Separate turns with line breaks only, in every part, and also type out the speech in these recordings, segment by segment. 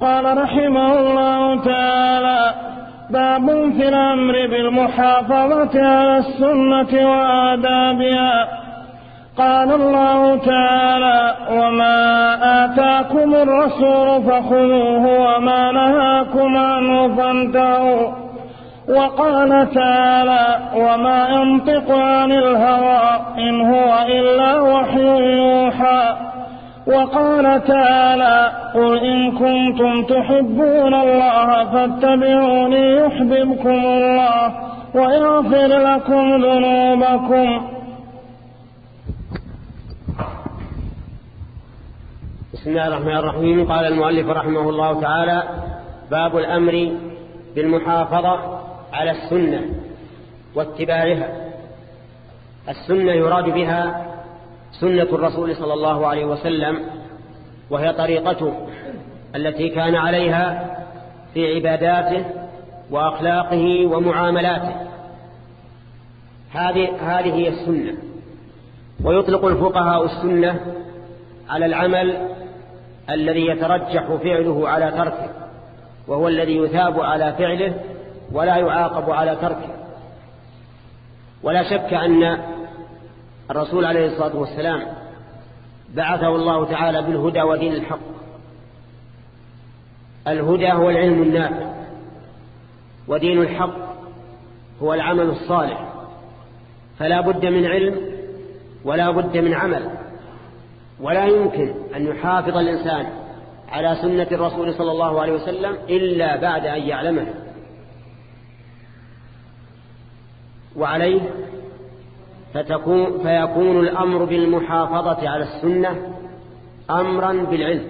قال رحمه الله تعالى باب في الأمر بالمحافظة على السنة وآدابها قال الله تعالى وما آتاكم الرسول فخذوه وما نهاكم عنه فانتهوا وقال تعالى وما ينطق عن الهوى إن هو إلا وحي يوحى وقال تعالى قل إن كنتم تحبون الله فاتبعوني يحببكم الله ويغفر لكم ذنوبكم
بسم الله الرحمن الرحيم قال المؤلف رحمه الله تعالى باب الأمر بالمحافظة على السنة واتباعها السنة يراد بها سنة الرسول صلى الله عليه وسلم وهي طريقته التي كان عليها في عباداته وأخلاقه ومعاملاته هذه هذه هي السنة ويطلق الفقهاء السنة على العمل الذي يترجح فعله على تركه وهو الذي يثاب على فعله ولا يعاقب على تركه ولا شك أن الرسول عليه الصلاة والسلام بعثه الله تعالى بالهدى ودين الحق الهدى هو العلم النافع ودين الحق هو العمل الصالح فلا بد من علم ولا بد من عمل ولا يمكن أن يحافظ الإنسان على سنة الرسول صلى الله عليه وسلم إلا بعد أن يعلمها وعليه فتكون فيكون الأمر بالمحافظة على السنة أمرا بالعلم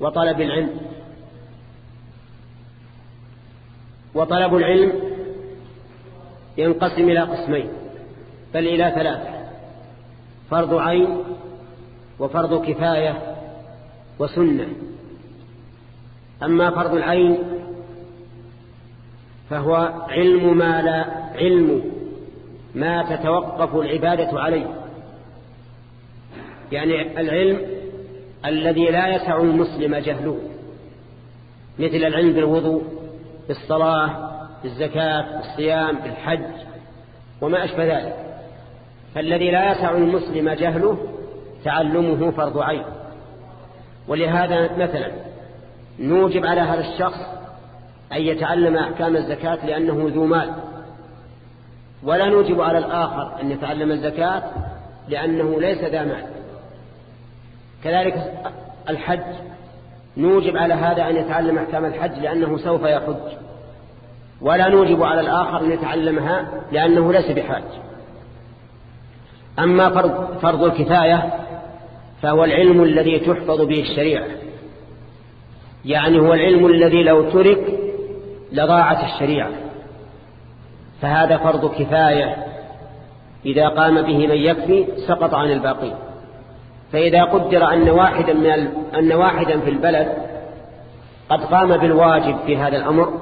وطلب العلم وطلب العلم ينقسم إلى قسمين بل إلى ثلاثة فرض عين وفرض كفاية وسنة أما فرض العين فهو علم ما لا علم ما تتوقف العبادة عليه يعني العلم الذي لا يسع المسلم جهله مثل العلم بالوضوء بالصلاة بالزكاة بالصيام بالحج وما أشبه ذلك فالذي لا يسع المسلم جهله تعلمه فرض عين ولهذا مثلا نوجب على هذا الشخص أن يتعلم أحكام الزكاة لأنه ذو مال ولا نوجب على الآخر أن يتعلم الزكاة لأنه ليس ذا مال كذلك الحج نوجب على هذا أن يتعلم أحكام الحج لأنه سوف يحج ولا نوجب على الآخر أن يتعلمها لأنه ليس بحاج أما فرض, فرض الكفاية فهو العلم الذي تحفظ به الشريعة يعني هو العلم الذي لو ترك لضاعت الشريعه فهذا فرض كفاية إذا قام به من يكفي سقط عن الباقي فإذا قدر أن واحدا, من ال... أن واحدا في البلد قد قام بالواجب في هذا الأمر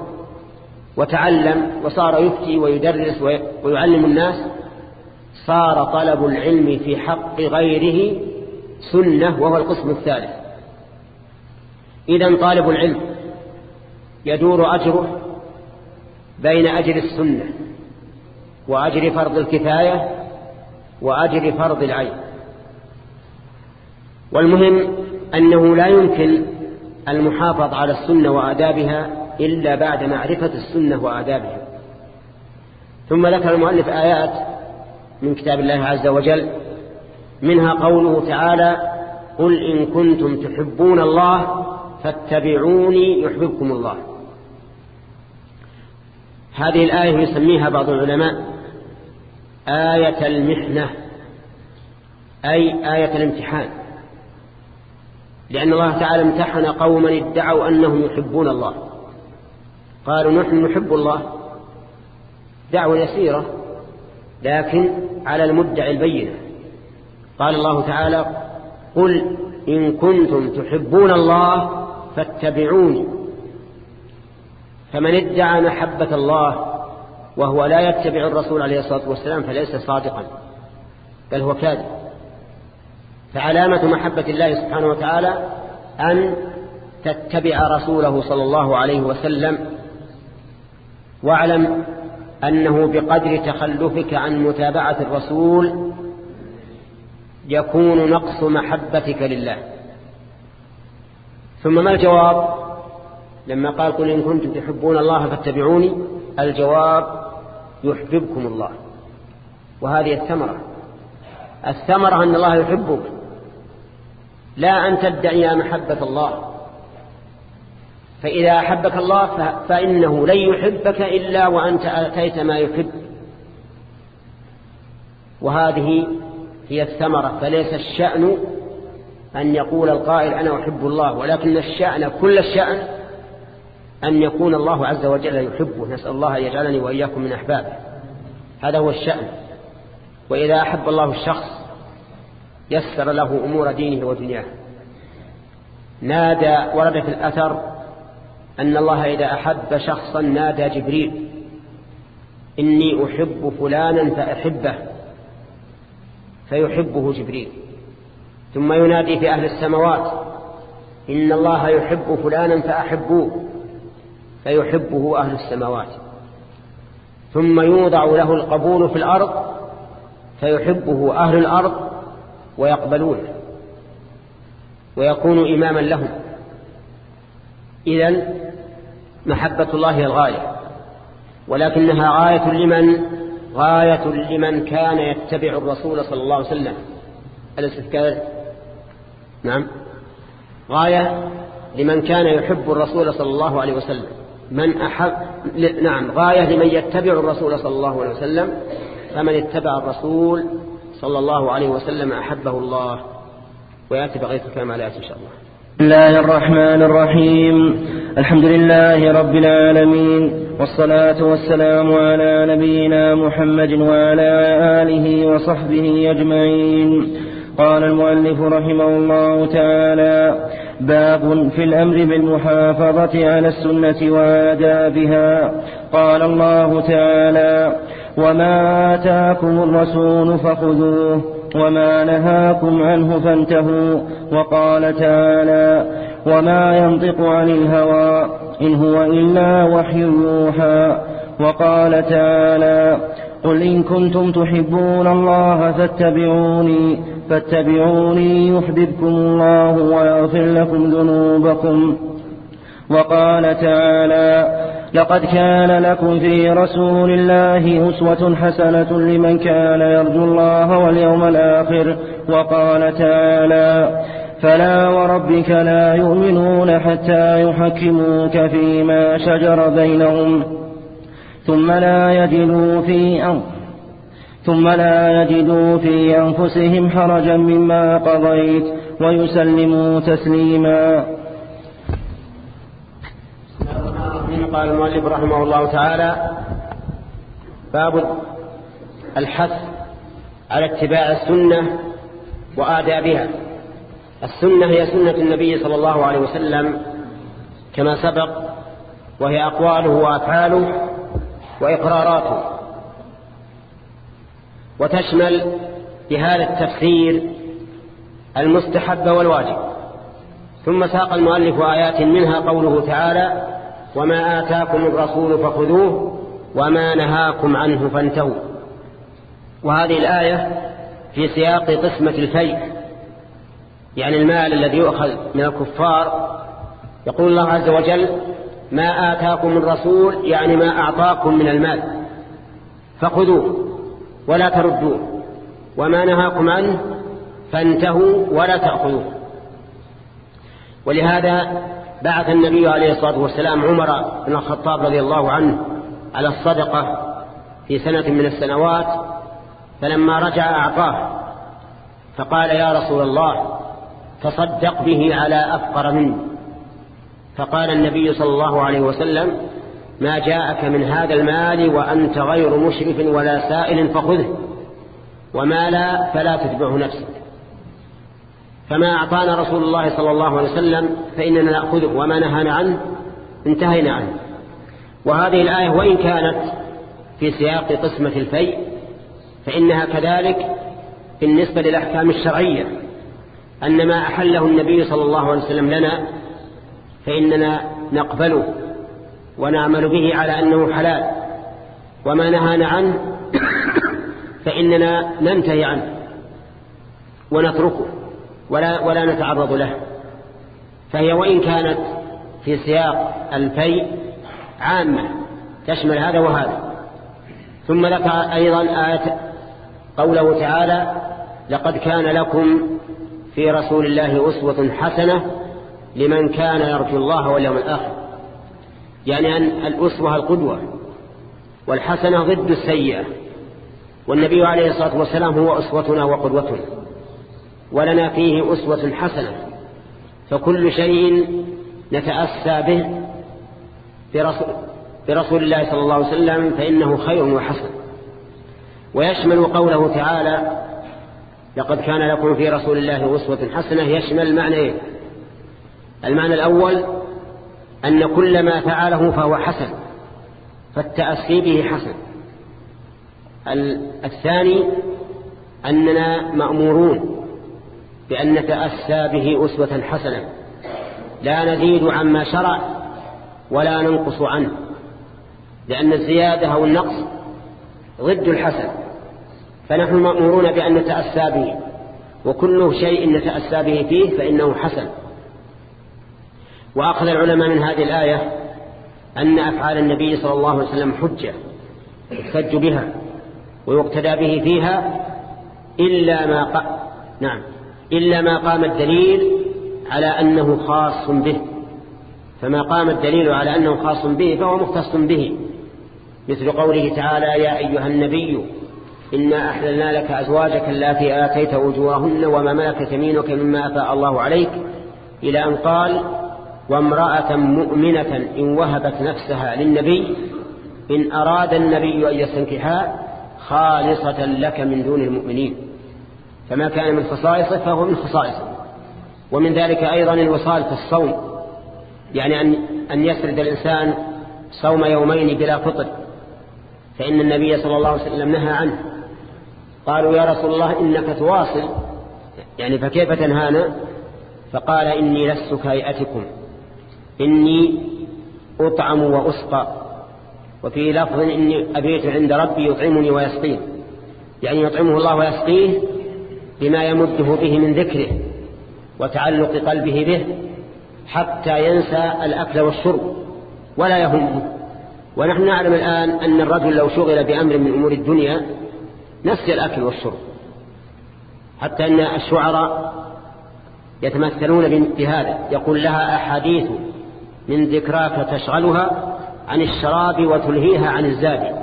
وتعلم وصار يفتي ويدرس ويعلم الناس صار طلب العلم في حق غيره سنة وهو القسم الثالث إذا طالب العلم يدور أجره بين أجر السنة وأجر فرض الكفاية وأجر فرض العين والمهم أنه لا يمكن المحافظ على السنة وآدابها إلا بعد معرفة السنة وآدابها ثم ذكر المؤلف آيات من كتاب الله عز وجل منها قوله تعالى قل إن كنتم تحبون الله فاتبعوني يحببكم الله هذه الآية يسميها بعض العلماء آية المحنة أي آية الامتحان لأن الله تعالى امتحن قوما ادعوا أنهم يحبون الله قالوا نحن نحب الله دعوة يسيرة لكن على المدعي البينة قال الله تعالى قل إن كنتم تحبون الله فاتبعوني فمن ادعى محبة الله وهو لا يتبع الرسول عليه الصلاة والسلام فليس صادقا بل هو كاذب فعلامة محبة الله سبحانه وتعالى أن تتبع رسوله صلى الله عليه وسلم واعلم أنه بقدر تخلفك عن متابعة الرسول يكون نقص محبتك لله ثم ما الجواب لما قال قل إن كنتم تحبون الله فاتبعوني الجواب يحببكم الله وهذه الثمرة الثمرة أن الله يحبك لا أن تدعي محبة الله فإذا أحبك الله فإنه لن يحبك إلا وأنت أتيت ما يحب وهذه هي الثمرة فليس الشأن أن يقول القائل أنا أحب الله ولكن الشأن كل الشأن أن يكون الله عز وجل يحبه نسأل الله أن يجعلني وإياكم من أحبابه هذا هو الشأن وإذا أحب الله الشخص يسر له أمور دينه ودنياه نادى ورد في الأثر أن الله إذا أحب شخصا نادى جبريل إني أحب فلانا فأحبه فيحبه جبريل ثم ينادي في أهل السماوات إن الله يحب فلانا فأحبوه فيحبه أهل السماوات ثم يوضع له القبول في الأرض فيحبه أهل الأرض ويقبلونه ويكون إماما لهم إذا محبة الله هي الغاية ولكنها غاية لمن غاية لمن كان يتبع الرسول صلى الله عليه وسلم كذلك نعم غاية لمن كان يحب الرسول صلى الله عليه وسلم من أحب نعم غاية لمن يتبع الرسول صلى الله عليه وسلم فمن اتبع الرسول صلى الله عليه وسلم أحبه
الله ويأتي بقية الكمالات إن شاء الله بسم الله الرحمن الرحيم الحمد لله رب العالمين والصلاة والسلام على نبينا محمد وعلى آله وصحبه أجمعين قال المؤلف رحمه الله تعالى باب في الأمر بالمحافظة على السنة وآدابها قال الله تعالى وما آتاكم الرسول فخذوه وما نهاكم عنه فانتهوا وقال تعالى وما ينطق عن الهوى إن هو إلا وحي يوحى وقال تعالى قل إن كنتم تحبون الله فاتبعوني فاتبعوني يحببكم الله ويغفر لكم ذنوبكم وقال تعالى لقد كان لكم في رسول الله أسوة حسنة لمن كان يرجو الله واليوم الآخر وقال تعالى فلا وربك لا يؤمنون حتى يحكموك فيما شجر بينهم ثم لا يجدوا في أرض ثم لا يجدوا في أنفسهم حرجا مما قضيت ويسلموا تسليما
قال المؤلف رحمه الله تعالى باب الحث على اتباع السنة وآدابها السنة هي سنة النبي صلى الله عليه وسلم كما سبق وهي أقواله وأفعاله وإقراراته وتشمل بهذا التفسير المستحب والواجب ثم ساق المؤلف آيات منها قوله تعالى وما آتاكم الرسول فخذوه وما نهاكم عنه فانتهوا وهذه الآية في سياق قسمة الفيء يعني المال الذي يؤخذ من الكفار يقول الله عز وجل ما آتاكم الرسول يعني ما أعطاكم من المال فخذوه ولا تردوه وما نهاكم عنه فانتهوا ولا تأخذوه ولهذا بعث النبي عليه الصلاة والسلام عمر بن الخطاب رضي الله عنه على الصدقة في سنة من السنوات فلما رجع أعطاه فقال يا رسول الله تصدق به على أفقر منه فقال النبي صلى الله عليه وسلم ما جاءك من هذا المال وأنت غير مشرف ولا سائل فخذه وما لا فلا تتبعه نفسك فما أعطانا رسول الله صلى الله عليه وسلم فإننا نأخذه وما نهانا عنه انتهينا عنه وهذه الآية وإن كانت في سياق قسمة الفيء فإنها كذلك بالنسبة للأحكام الشرعية أن ما أحله النبي صلى الله عليه وسلم لنا فإننا نقبله ونعمل به على أنه حلال وما نهانا عنه فإننا ننتهي عنه ونتركه ولا, ولا نتعرض له فهي وإن كانت في سياق الفي عامة تشمل هذا وهذا ثم لك أيضا آية قوله تعالى لقد كان لكم في رسول الله أسوة حسنة لمن كان يرجو الله واليوم الآخر يعني أن الأسوة القدوة والحسنة ضد السيئة والنبي عليه الصلاة والسلام هو أسوتنا وقدوتنا ولنا فيه أسوة حسنة فكل شيء نتأسى به برسول, برسول الله صلى الله عليه وسلم فإنه خير وحسن ويشمل قوله تعالى لقد كان لكم في رسول الله أسوة حسنة يشمل معنى إيه؟ المعنى الأول أن كل ما فعله فهو حسن فالتأسي به حسن الثاني أننا مأمورون بأن نتأسى به أسوة حسنة لا نزيد عما شرع ولا ننقص عنه لأن الزيادة أو النقص ضد الحسن فنحن مأمورون بأن نتأسى به وكل شيء نتأسى به فيه فإنه حسن وأخذ العلماء من هذه الآية أن أفعال النبي صلى الله عليه وسلم حجة يحتج بها ويقتدى به فيها إلا ما قام نعم إلا ما قام الدليل على أنه خاص به فما قام الدليل على أنه خاص به فهو مختص به مثل قوله تعالى يا أيها النبي إنا أحللنا لك أزواجك التي آتيت وجواهن وما ملكت يمينك مما أفاء الله عليك إلى أن قال وامرأة مؤمنة إن وهبت نفسها للنبي إن أراد النبي أن يستنكحها خالصة لك من دون المؤمنين فما كان من خصائصه فهو من خصائصه ومن ذلك أيضا الوصال في الصوم يعني أن, أن يسرد الإنسان صوم يومين بلا فطر فإن النبي صلى الله عليه وسلم نهى عنه قالوا يا رسول الله إنك تواصل يعني فكيف تنهانا فقال إني لست كيئتكم إني أطعم وأسقى وفي لفظ إني أبيت عند ربي يطعمني ويسقيه يعني يطعمه الله ويسقيه بما يمده به من ذكره وتعلق قلبه به حتى ينسى الأكل والشرب ولا يهمه ونحن نعلم الآن أن الرجل لو شغل بأمر من أمور الدنيا نسي الأكل والشرب حتى أن الشعراء يتمثلون بهذا يقول لها أحاديث من ذكراك تشغلها عن الشراب وتلهيها عن الزاد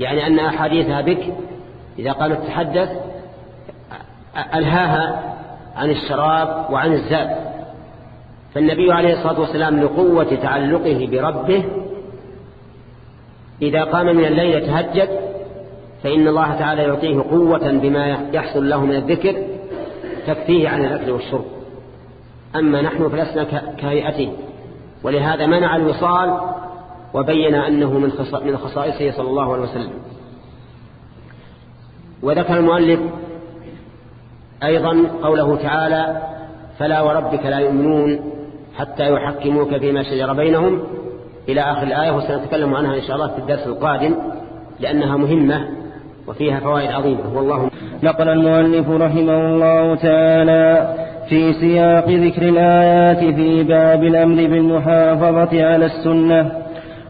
يعني أن أحاديثها بك إذا قالت تحدث ألهاها عن الشراب وعن الزاد فالنبي عليه الصلاة والسلام لقوة تعلقه بربه إذا قام من الليل تهجد فإن الله تعالى يعطيه قوة بما يحصل له من الذكر تكفيه عن الأكل والشرب أما نحن فلسنا كهيئته ولهذا منع الوصال وبين أنه من من خصائصه صلى الله عليه وسلم وذكر المؤلف أيضا قوله تعالى فلا وربك لا يؤمنون حتى يحكموك فيما شجر بينهم إلى آخر الآية وسنتكلم عنها إن شاء الله في الدرس القادم
لأنها مهمة وفيها فوائد عظيمة والله نقل المؤلف رحمه الله تعالى في سياق ذكر الآيات في باب الأمر بالمحافظة على السنة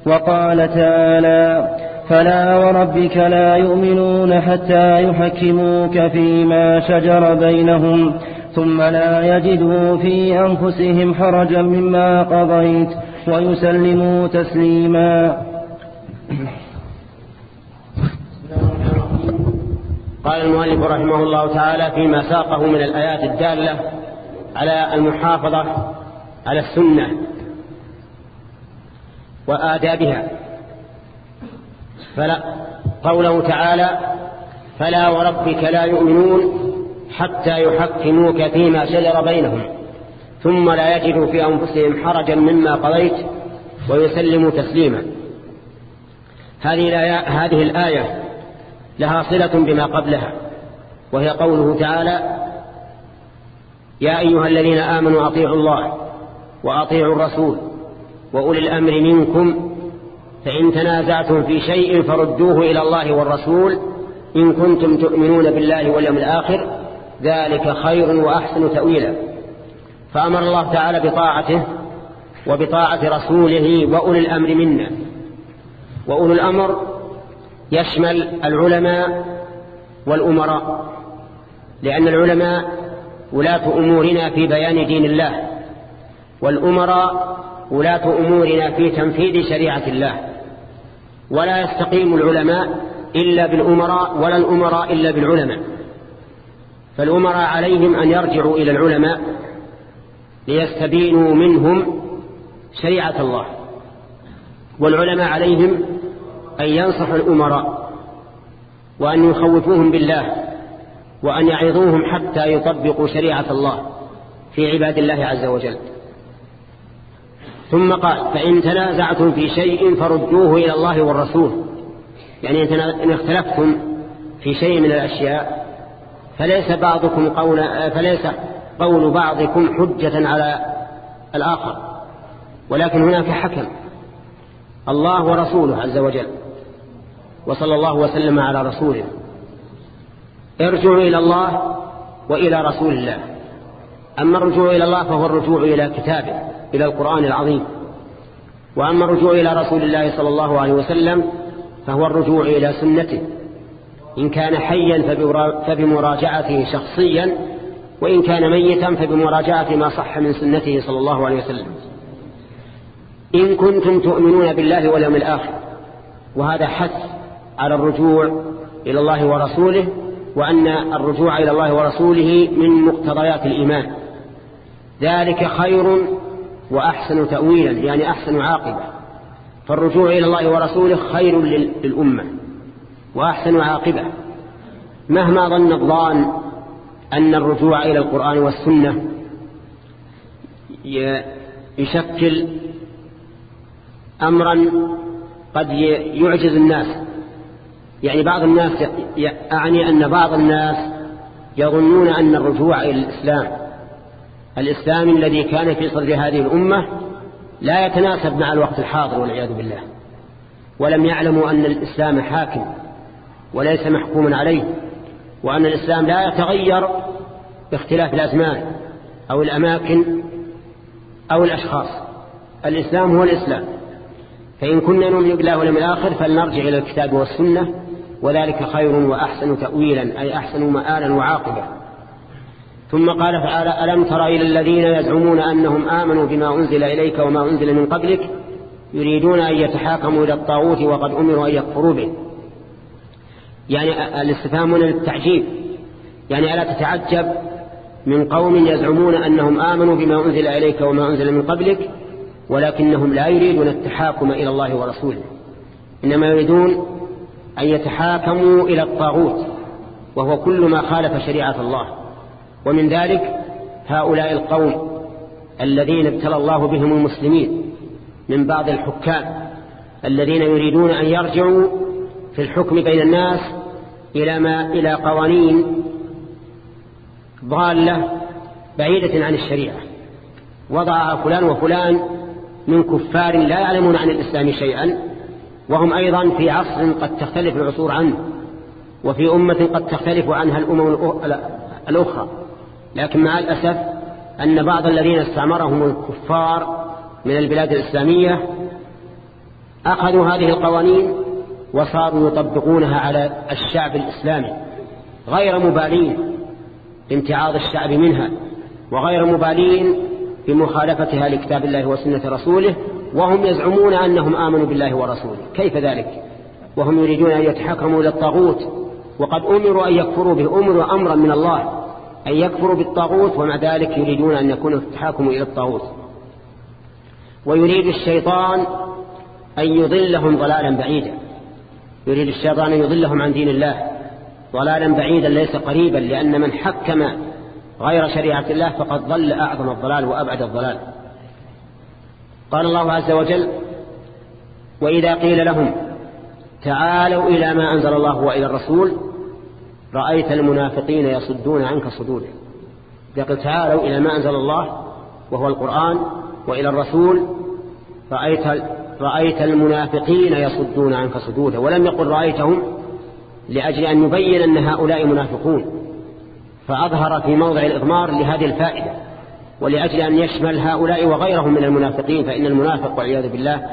وقال تعالى فلا وربك لا يؤمنون حتى يحكموك فيما شجر بينهم ثم لا يجدوا في أنفسهم حرجا مما قضيت ويسلموا تسليما
قال المؤلف رحمه الله تعالى فيما ساقه من الآيات الدالة على المحافظة على السنة وآدابها فلا قوله تعالى فلا وربك لا يؤمنون حتى يحكموك فيما شجر بينهم ثم لا يجدوا في أنفسهم حرجا مما قضيت ويسلموا تسليما هذه الآية, هذه الآية لها صلة بما قبلها وهي قوله تعالى يا أيها الذين آمنوا أطيعوا الله وأطيعوا الرسول وأولي الأمر منكم فإن تنازعتم في شيء فردوه إلى الله والرسول إن كنتم تؤمنون بالله واليوم
الآخر
ذلك خير وأحسن تأويلا فأمر الله تعالى بطاعته وبطاعة رسوله وأولي الأمر منا وأولي الأمر يشمل العلماء والأمراء لأن العلماء ولاة أمورنا في بيان دين الله والأمراء ولاة أمورنا في تنفيذ شريعة الله ولا يستقيم العلماء إلا بالأمراء ولا الأمراء إلا بالعلماء فالأمراء عليهم أن يرجعوا إلى العلماء ليستبينوا منهم شريعة الله والعلماء عليهم أن ينصح الأمراء وأن يخوفوهم بالله وأن يعظوهم حتى يطبقوا شريعة الله في عباد الله عز وجل ثم قال فإن تنازعتم في شيء فردوه إلى الله والرسول يعني إن اختلفتم في شيء من الأشياء فليس بعضكم قول فليس قول بعضكم حجة على الآخر ولكن هناك حكم الله ورسوله عز وجل وصلى الله وسلم على رسوله ارجعوا إلى الله وإلى رسول الله أما الرجوع إلى الله فهو الرجوع إلى كتابه إلى القرآن العظيم وأما الرجوع إلى رسول الله صلى الله عليه وسلم فهو الرجوع إلى سنته إن كان حيا فبمراجعته شخصيا وإن كان ميتا فبمراجعة ما صح من سنته صلى الله عليه وسلم إن كنتم تؤمنون بالله واليوم الآخر وهذا حث على الرجوع إلى الله ورسوله وأن الرجوع إلى الله ورسوله من مقتضيات الإيمان ذلك خير وأحسن تأويلا يعني أحسن عاقبة فالرجوع إلى الله ورسوله خير للأمة وأحسن عاقبة مهما ظن الظان أن الرجوع إلى القرآن والسنة يشكل أمرا قد يعجز الناس يعني بعض الناس أعني أن بعض الناس يظنون أن الرجوع إلى الإسلام الإسلام الذي كان في صدر هذه الأمة لا يتناسب مع الوقت الحاضر والعياذ بالله ولم يعلموا أن الإسلام حاكم وليس محكوم عليه وأن الإسلام لا يتغير باختلاف الأزمان أو الأماكن أو الأشخاص الإسلام هو الإسلام فإن كنا نؤمن بالله ولم الآخر فلنرجع إلى الكتاب والسنة وذلك خير وأحسن تأويلا أي أحسن مآلا وعاقبة ثم قال تعالى ألم تر إلى الذين يزعمون أنهم آمنوا بما أنزل إليك وما أنزل من قبلك يريدون أن يتحاكموا إلى الطاغوت وقد أمروا أن يكفروا به يعني الاستفهام للتعجيب يعني ألا تتعجب من قوم يزعمون أنهم آمنوا بما أنزل إليك وما أنزل من قبلك ولكنهم لا يريدون التحاكم إلى الله ورسوله إنما يريدون أن يتحاكموا إلى الطاغوت وهو كل ما خالف شريعة الله ومن ذلك هؤلاء القوم الذين ابتلى الله بهم المسلمين من بعض الحكام الذين يريدون أن يرجعوا في الحكم بين الناس إلى, ما إلى قوانين ضالة بعيدة عن الشريعة وضع فلان وفلان من كفار لا يعلمون عن الإسلام شيئا وهم أيضا في عصر قد تختلف العصور عنه وفي أمة قد تختلف عنها الأمم الأخرى لكن مع الأسف أن بعض الذين استعمرهم الكفار من البلاد الإسلامية أخذوا هذه القوانين وصاروا يطبقونها على الشعب الإسلامي غير مبالين بامتعاض الشعب منها وغير مبالين بمخالفتها لكتاب الله وسنة رسوله وهم يزعمون أنهم آمنوا بالله ورسوله كيف ذلك وهم يريدون أن يتحكموا إلى الطاغوت وقد أمروا أن يكفروا به أمروا أمرا من الله أن يكفروا بالطاغوت ومع ذلك يريدون أن يكونوا يتحاكموا إلى الطاغوت ويريد الشيطان أن يضلهم ضلالا بعيدا يريد الشيطان أن يضلهم عن دين الله ضلالا بعيدا ليس قريبا لأن من حكم غير شريعة الله فقد ضل أعظم الضلال وأبعد الضلال قال الله عز وجل وإذا قيل لهم تعالوا إلى ما أنزل الله وإلى الرسول رأيت المنافقين يصدون عنك صدودا يقول تعالوا إلى ما أنزل الله وهو القرآن وإلى الرسول رأيت, رأيت المنافقين يصدون عنك صدودا ولم يقل رأيتهم لأجل أن يبين أن هؤلاء منافقون فأظهر في موضع الإضمار لهذه الفائدة ولأجل أن يشمل هؤلاء وغيرهم من المنافقين فإن المنافق والعياذ بالله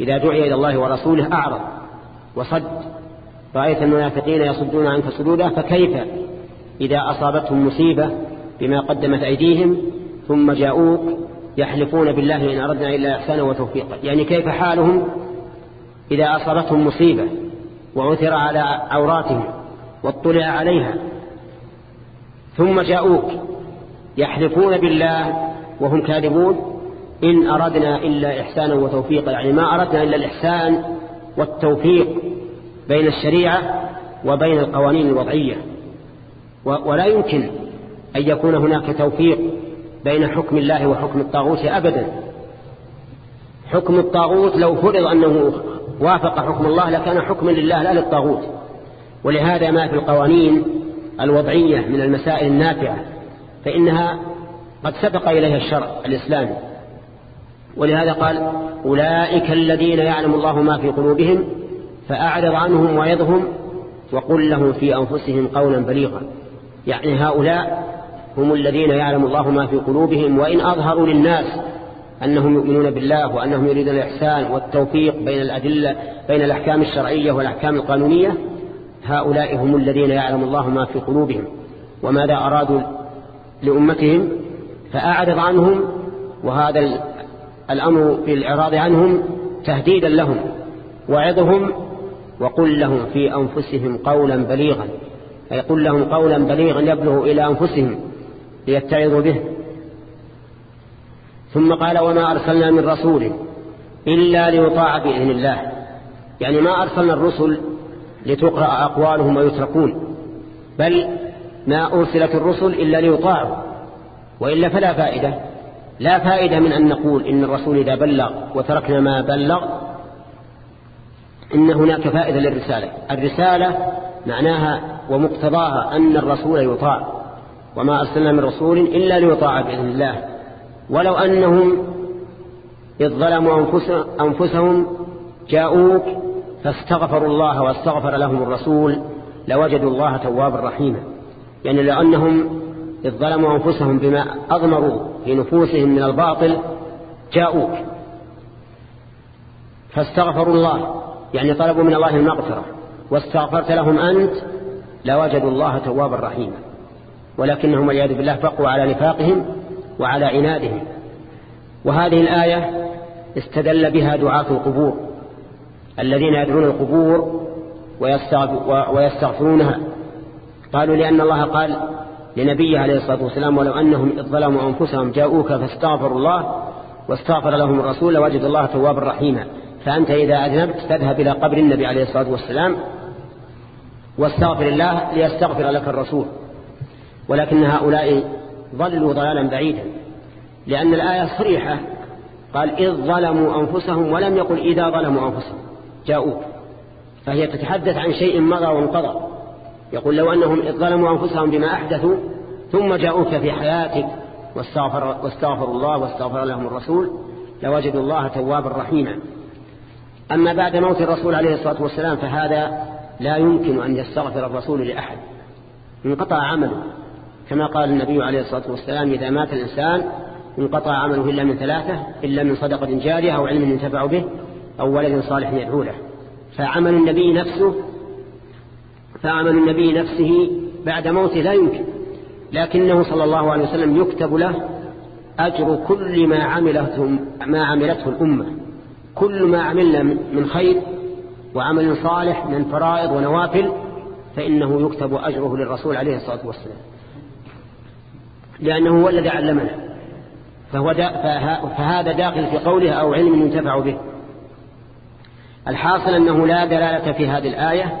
إذا دعي إلى الله ورسوله أعرض وصد رأيت المنافقين يصدون عنك صدودا فكيف إذا أصابتهم مصيبة بما قدمت أيديهم ثم جاءوك يحلفون بالله إن أردنا إلا إحسانا وتوفيقا يعني كيف حالهم إذا أصابتهم مصيبة وعثر على عوراتهم واطلع عليها ثم جاءوك يحلفون بالله وهم كاذبون إن أردنا إلا إحسانا وتوفيقا يعني ما أردنا إلا الإحسان والتوفيق بين الشريعة وبين القوانين الوضعية ولا يمكن أن يكون هناك توفيق بين حكم الله وحكم الطاغوت أبدا حكم الطاغوت لو فرض أنه وافق حكم الله لكان حكما لله لا للطاغوت ولهذا ما في القوانين الوضعية من المسائل النافعة فإنها قد سبق إليها الشرع الإسلامي ولهذا قال أولئك الذين يعلم الله ما في قلوبهم فأعرض عنهم ويضهم وقل لهم في أنفسهم قولا بليغا يعني هؤلاء هم الذين يعلم الله ما في قلوبهم وإن أظهروا للناس أنهم يؤمنون بالله وأنهم يريدون الإحسان والتوفيق بين الأدلة بين الأحكام الشرعية والأحكام القانونية هؤلاء هم الذين يعلم الله ما في قلوبهم وماذا أرادوا لأمتهم فأعرض عنهم وهذا الأمر بالإعراض عنهم تهديدا لهم وعظهم وقل لهم في أنفسهم قولا بليغا أي قل لهم قولا بليغا يبلغ إلى أنفسهم ليتعظوا به ثم قال وما أرسلنا من رسول إلا ليطاع بإذن الله يعني ما أرسلنا الرسل لتقرأ أقوالهم ويتركون بل ما أرسلت الرسل إلا ليطاعوا وإلا فلا فائدة لا فائدة من أن نقول إن الرسول إذا بلغ وتركنا ما بلغ إن هناك فائدة للرسالة الرسالة معناها ومقتضاها أن الرسول يطاع وما أرسلنا من رسول إلا ليطاع بإذن الله ولو أنهم إذ ظلموا أنفسهم جاءوك فاستغفروا الله واستغفر لهم الرسول لوجدوا الله توابا رحيما يعني لأنهم إذ ظلموا أنفسهم بما أضمروا في نفوسهم من الباطل جاءوك فاستغفروا الله يعني طلبوا من الله المغفرة واستغفرت لهم أنت لوجدوا الله توابا رحيما ولكنهم والعياذ بالله بقوا على نفاقهم وعلى عنادهم وهذه الآية استدل بها دعاة القبور الذين يدعون القبور ويستغفرونها قالوا لأن الله قال لنبيه عليه الصلاة والسلام ولو أنهم إذ ظلموا أنفسهم جاءوك فاستغفروا الله واستغفر لهم الرسول لوجد الله توابا رحيما فأنت إذا أذنبت فاذهب إلى قبر النبي عليه الصلاة والسلام واستغفر الله ليستغفر لك الرسول ولكن هؤلاء ظلوا ضلالا بعيدا لأن الآية صريحة قال إذ ظلموا أنفسهم ولم يقل إذا ظلموا أنفسهم جاءوك فهي تتحدث عن شيء مضى وانقضى يقول لو أنهم ظلموا أنفسهم بما أحدثوا ثم جاءوك في حياتك واستغفر, واستغفر الله واستغفر لهم الرسول لوجدوا الله توابا رحيما أما بعد موت الرسول عليه الصلاة والسلام فهذا لا يمكن أن يستغفر الرسول لأحد انقطع عمله كما قال النبي عليه الصلاة والسلام إذا مات الإنسان انقطع عمله إلا من ثلاثة إلا من صدقة جارية أو علم ينتفع به أو ولد صالح يدعو له فعمل النبي نفسه فعمل النبي نفسه بعد موته لا يمكن لكنه صلى الله عليه وسلم يكتب له أجر كل ما عملته, ما عملته الأمة كل ما عملنا من خير وعمل صالح من فرائض ونوافل فإنه يكتب أجره للرسول عليه الصلاة والسلام لأنه هو الذي علمنا فهو دا فهذا داخل في قوله أو علم ينتفع به الحاصل أنه لا دلالة في هذه الآية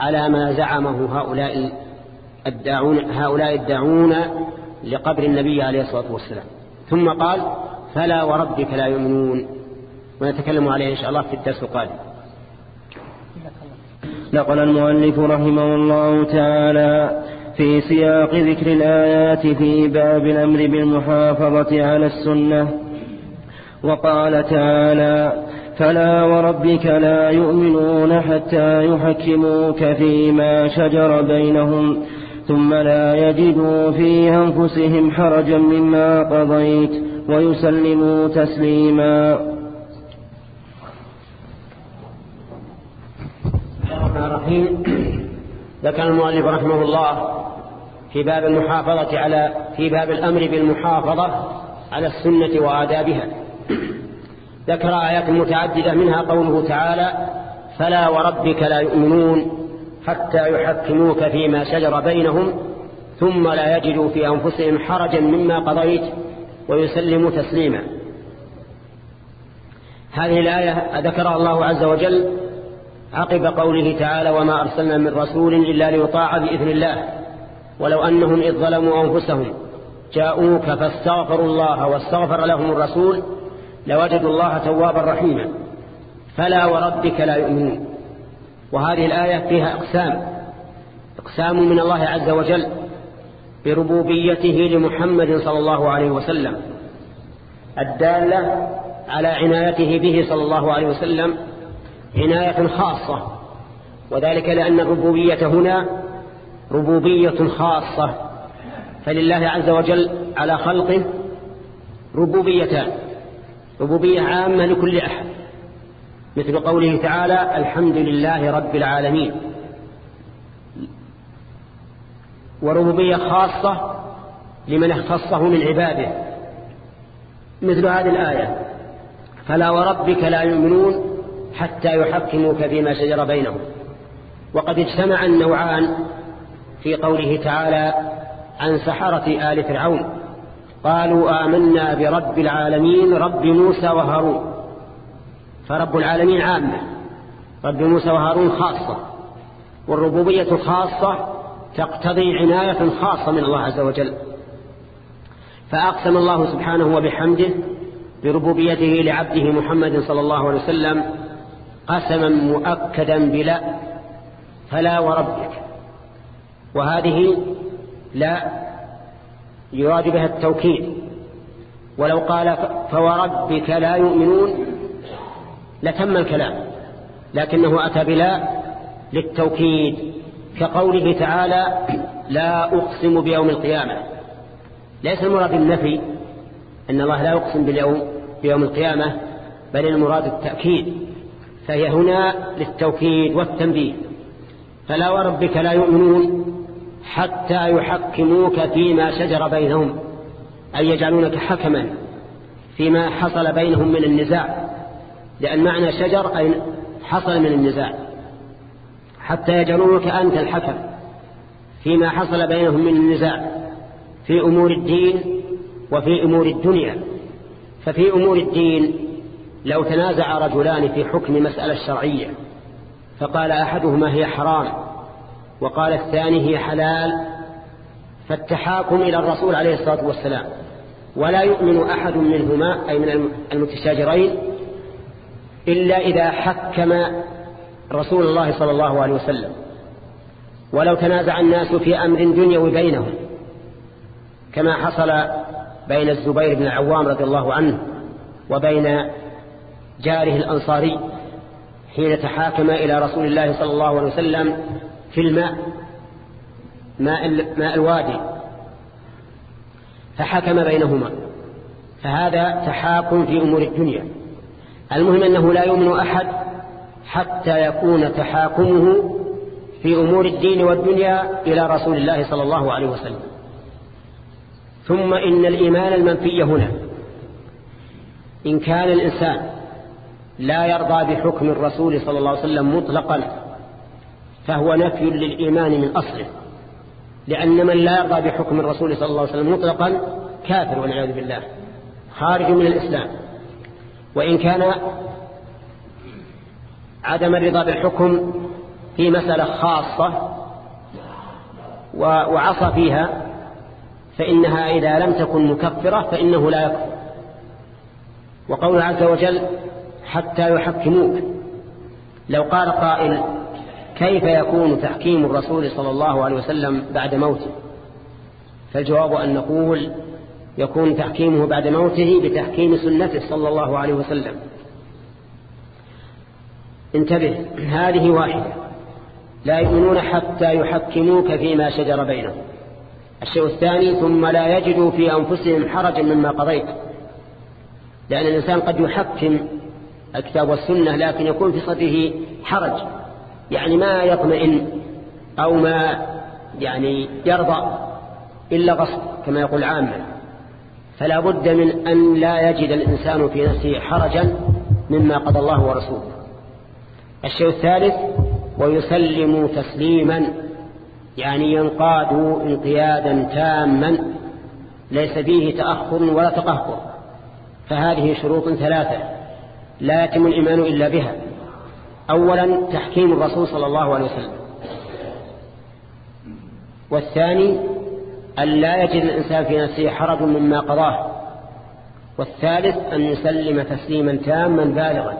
على ما زعمه هؤلاء الداعون, هؤلاء الداعون لقبر النبي عليه الصلاة والسلام ثم قال فلا وربك لا يؤمنون ونتكلم عليه إن شاء الله في الدرس القادم
نقل المؤلف رحمه الله تعالى في سياق ذكر الآيات في باب الأمر بالمحافظة على السنة وقال تعالى فلا وربك لا يؤمنون حتى يحكموك فيما شجر بينهم ثم لا يجدوا في أنفسهم حرجا مما قضيت ويسلموا تسليما الرحيم
ذكر المؤلف رحمه الله في باب المحافظة على في باب الأمر بالمحافظة على السنة وآدابها ذكر آيات متعددة منها قوله تعالى فلا وربك لا يؤمنون حتى يحكموك فيما شجر بينهم ثم لا يجدوا في أنفسهم حرجا مما قضيت ويسلموا تسليما هذه الآية ذكرها الله عز وجل عقب قوله تعالى وما أرسلنا من رسول إلا ليطاع بإذن الله ولو أنهم إذ ظلموا أنفسهم جاءوك فاستغفروا الله واستغفر لهم الرسول لوجدوا الله توابا رحيما فلا وربك لا يؤمنون وهذه الآية فيها اقسام اقسام من الله عز وجل بربوبيته لمحمد صلى الله عليه وسلم الدالة على عنايته به صلى الله عليه وسلم عناية خاصة وذلك لأن الربوبية هنا ربوبية خاصة فلله عز وجل على خلقه ربوبيتان ربوبية عامة لكل أحد مثل قوله تعالى الحمد لله رب العالمين وربوبية خاصة لمن اختصه من عباده مثل هذه الآية فلا وربك لا يؤمنون حتى يحكموك فيما شجر بينهم وقد اجتمع النوعان في قوله تعالى عن سحرة آل فرعون قالوا آمنا برب العالمين رب موسى وهارون فرب العالمين عامة رب موسى وهارون خاصة والربوبية الخاصة تقتضي عناية خاصة من الله عز وجل فأقسم الله سبحانه وبحمده بربوبيته لعبده محمد صلى الله عليه وسلم قسما مؤكدا بلا فلا وربك وهذه لا يراد بها التوكيد ولو قال فوربك لا يؤمنون لتم الكلام لكنه أتى بلا للتوكيد كقوله تعالى لا أقسم بيوم القيامة ليس المراد النفي أن الله لا يقسم باليوم بيوم القيامة بل المراد التأكيد فهي هنا للتوكيد والتنبيه فلا وربك لا يؤمنون حتى يحكموك فيما شجر بينهم أي يجعلونك حكما فيما حصل بينهم من النزاع لأن معنى شجر أي حصل من النزاع حتى يجعلونك أنت الحكم فيما حصل بينهم من النزاع في أمور الدين وفي أمور الدنيا ففي أمور الدين لو تنازع رجلان في حكم مسألة شرعية فقال أحدهما هي حرام وقال الثاني هي حلال فالتحاكم إلى الرسول عليه الصلاة والسلام ولا يؤمن أحد منهما أي من المتشاجرين إلا إذا حكم رسول الله صلى الله عليه وسلم ولو تنازع الناس في أمر دنيوي بينهم كما حصل بين الزبير بن العوام رضي الله عنه وبين جاره الأنصاري حين تحاكم إلى رسول الله صلى الله عليه وسلم في الماء ماء, ماء الوادي فحكم بينهما فهذا تحاكم في أمور الدنيا المهم أنه لا يؤمن أحد حتى يكون تحاكمه في أمور الدين والدنيا إلى رسول الله صلى الله عليه وسلم ثم إن الإيمان المنفي هنا إن كان الإنسان لا يرضى بحكم الرسول صلى الله عليه وسلم مطلقا فهو نفي للإيمان من أصله لأن من لا يرضى بحكم الرسول صلى الله عليه وسلم مطلقا كافر والعياذ بالله خارج من الإسلام وإن كان عدم الرضا بالحكم في مسألة خاصة وعصى فيها فإنها إذا لم تكن مكفرة فإنه لا يكفر وقول عز وجل حتى يحكموك لو قال قائل كيف يكون تحكيم الرسول صلى الله عليه وسلم بعد موته فالجواب أن نقول يكون تحكيمه بعد موته بتحكيم سنته صلى الله عليه وسلم انتبه هذه واحدة لا يؤمنون حتى يحكموك فيما شجر بينهم الشيء الثاني ثم لا يجدوا في أنفسهم حرجا مما قضيت لأن الإنسان قد يحكم الكتاب والسنة لكن يكون في صدره حرج يعني ما يطمئن أو ما يعني يرضى إلا غصب كما يقول عاما فلا بد من أن لا يجد الإنسان في نفسه حرجا مما قضى الله ورسوله الشيء الثالث ويسلم تسليما يعني ينقاد انقيادا تاما ليس فيه تأخر ولا تقهقر فهذه شروط ثلاثة لا يتم الإيمان إلا بها أولا تحكيم الرسول صلى الله عليه وسلم والثاني أن لا يجد الإنسان في نفسه حرج مما قضاه والثالث أن يسلم تسليما تاما بالغا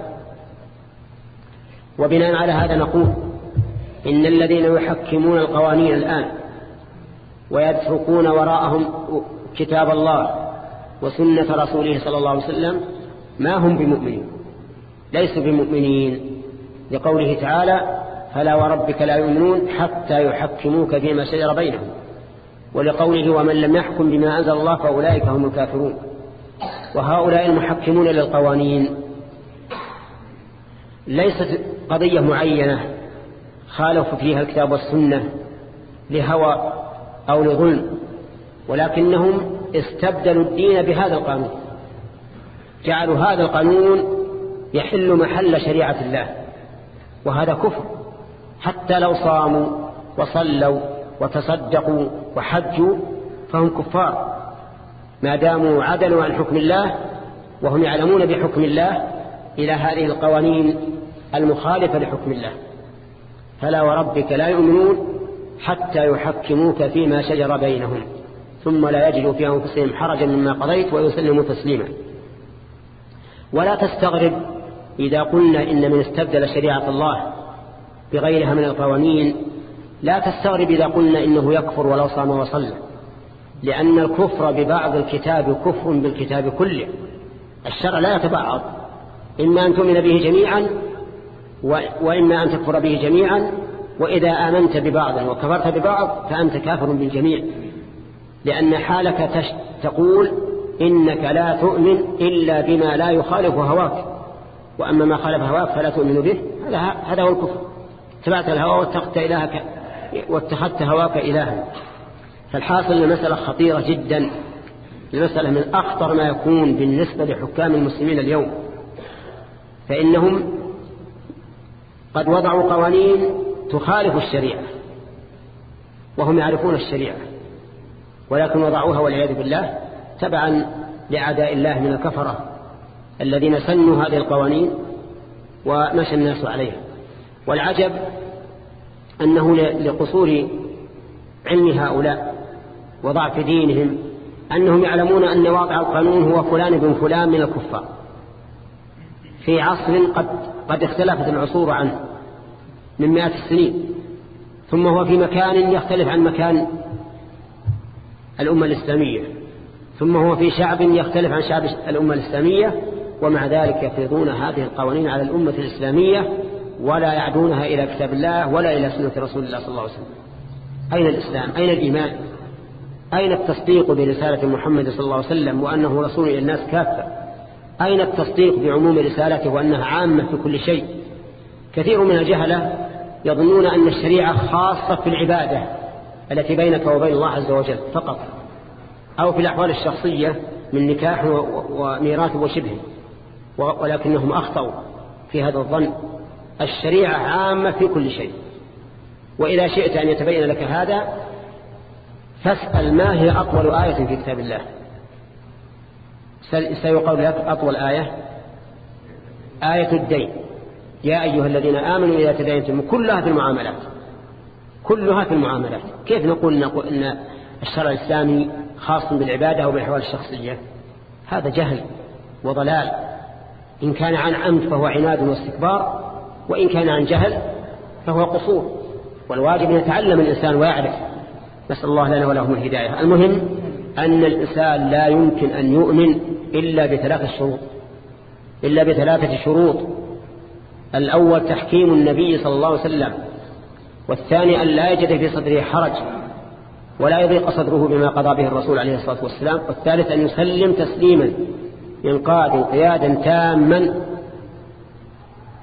وبناء على هذا نقول إن الذين يحكمون القوانين الآن ويتركون وراءهم كتاب الله وسنة رسوله صلى الله عليه وسلم ما هم بمؤمنين ليسوا بمؤمنين لقوله تعالى فلا وربك لا يؤمنون حتى يحكموك فيما شجر بينهم ولقوله ومن لم يحكم بما أنزل الله فأولئك هم الكافرون وهؤلاء المحكمون للقوانين ليست قضية معينة خالفوا فيها الكتاب والسنة لهوى أو لظلم ولكنهم استبدلوا الدين بهذا القانون جعلوا هذا القانون يحل محل شريعة الله وهذا كفر حتى لو صاموا وصلوا وتصدقوا وحجوا فهم كفار ما داموا عدلوا عن حكم الله وهم يعلمون بحكم الله إلى هذه القوانين المخالفة لحكم الله فلا وربك لا يؤمنون حتى يحكموك فيما شجر بينهم ثم لا يجدوا في أنفسهم حرجا مما قضيت ويسلموا تسليما ولا تستغرب إذا قلنا إن من استبدل شريعة الله بغيرها من القوانين لا تستغرب إذا قلنا إنه يكفر ولو صام وصلى لأن الكفر ببعض الكتاب كفر بالكتاب كله الشرع لا يتبعض إما أن تؤمن به جميعا وإما أن تكفر به جميعا وإذا آمنت ببعض وكفرت ببعض فأنت كافر بالجميع لأن حالك تقول إنك لا تؤمن إلا بما لا يخالف هواك وأما ما خالف هواك فلا تؤمن به هذا هو الكفر اتبعت الهوى واتخذت إلهك واتخذت هواك إلها فالحاصل لمسألة خطيرة جدا لمسألة من أخطر ما يكون بالنسبة لحكام المسلمين اليوم فإنهم قد وضعوا قوانين تخالف الشريعة وهم يعرفون الشريعة ولكن وضعوها والعياذ بالله تبعا لعداء الله من الكفره الذين سنوا هذه القوانين ومشى الناس عليها والعجب أنه لقصور علم هؤلاء وضعف دينهم أنهم يعلمون أن واضع القانون هو فلان بن فلان من الكفار في عصر قد, قد اختلفت العصور عنه من مئات السنين ثم هو في مكان يختلف عن مكان الأمة الإسلامية ثم هو في شعب يختلف عن شعب الأمة الإسلامية ومع ذلك يفرضون هذه القوانين على الأمة الإسلامية ولا يعدونها إلى كتاب الله ولا إلى سنة رسول الله صلى الله عليه وسلم أين الإسلام أين الإيمان أين التصديق برسالة محمد صلى الله عليه وسلم وأنه رسول إلى الناس كافة أين التصديق بعموم رسالته وأنها عامة في كل شيء كثير من الجهلة يظنون أن الشريعة خاصة في العبادة التي بينك وبين الله عز وجل فقط أو في الأحوال الشخصية من نكاح وميراث وشبهه ولكنهم أخطأوا في هذا الظن الشريعة عامة في كل شيء وإذا شئت أن يتبين لك هذا فاسأل ما هي أطول آية في كتاب الله سيقول لك أطول آية آية الدين يا أيها الذين آمنوا إذا تدينتم كلها في المعاملات كلها في المعاملات كيف نقول, أن الشرع الإسلامي خاص بالعبادة وبالحوال الشخصية هذا جهل وضلال إن كان عن عمد فهو عناد واستكبار وإن كان عن جهل فهو قصور والواجب أن يتعلم الإنسان ويعرف نسأل الله لنا ولهم الهداية المهم أن الإنسان لا يمكن أن يؤمن إلا بثلاثة شروط إلا بثلاثة شروط الأول تحكيم النبي صلى الله عليه وسلم والثاني أن لا يجد في صدره حرج ولا يضيق صدره بما قضى به الرسول عليه الصلاة والسلام والثالث أن يسلم تسليما ينقاد انقيادا تاما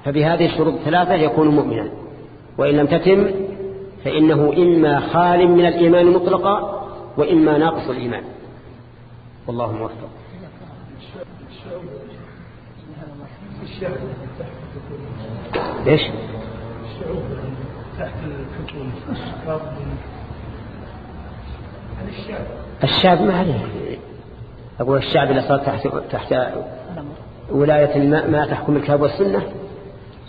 فبهذه الشروط الثلاثة يكون مؤمنا وإن لم تتم فإنه إما خال من الإيمان مطلقا وإما ناقص الإيمان والله موفق ليش الشعب ما عليه أقول الشعب اللي صار تحت, تحت ولاية ما, ما تحكم الكتاب
والسنة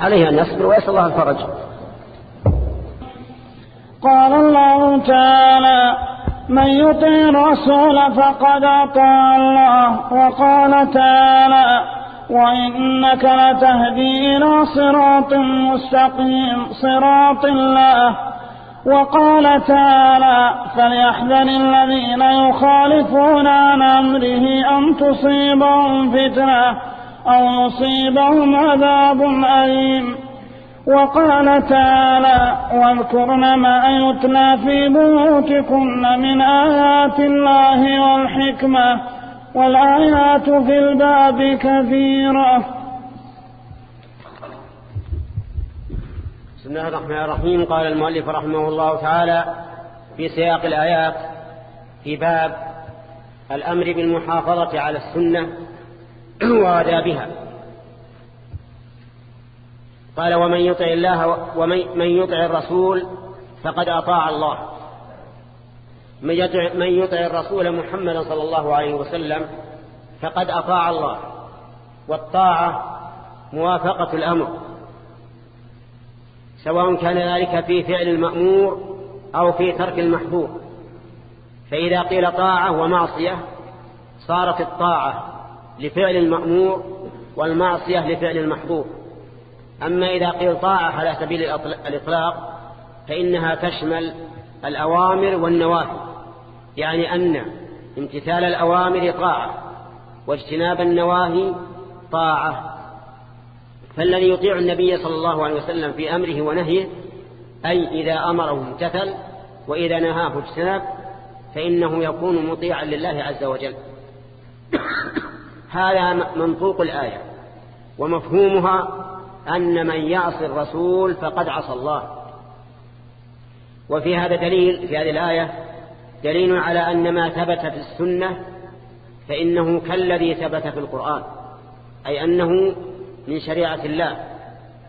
عليه أن يصبر ويسأل الله الفرج قال الله تعالى من يطع الرسول فقد اطاع الله وقال تعالى وإنك لتهدي إلى صراط مستقيم صراط الله وقال تعالى فليحذر الذين يخالفون عن أمره أن تصيبهم فتنة أو يصيبهم عذاب أليم وقال تعالى واذكرن ما يتلى في بيوتكن من آيات الله والحكمة والآيات في الباب كثيرة
بسم الله الرحمن الرحيم قال المؤلف رحمه الله تعالى في سياق الآيات في باب الأمر بالمحافظة على السنة وآدابها قال ومن يطع الله ومن من يطع الرسول فقد أطاع الله من يطع, من يطع الرسول محمدا صلى الله عليه وسلم فقد أطاع الله والطاعة موافقة الأمر سواء كان ذلك في فعل المأمور أو في ترك المحظور فإذا قيل طاعة ومعصية صارت الطاعة لفعل المأمور والمعصية لفعل المحظور أما إذا قيل طاعة على سبيل الإطلاق فإنها تشمل الأوامر والنواهي يعني أن امتثال الأوامر طاعة واجتناب النواهي طاعة فالذي يطيع النبي صلى الله عليه وسلم في أمره ونهيه أي إذا أمره امتثل وإذا نهاه اجتنب فإنه يكون مطيعا لله عز وجل هذا منطوق الآية ومفهومها أن من يعصي الرسول فقد عصى الله وفي هذا دليل في هذه الآية دليل على أن ما ثبت في السنة فإنه كالذي ثبت في القرآن أي أنه من شريعة الله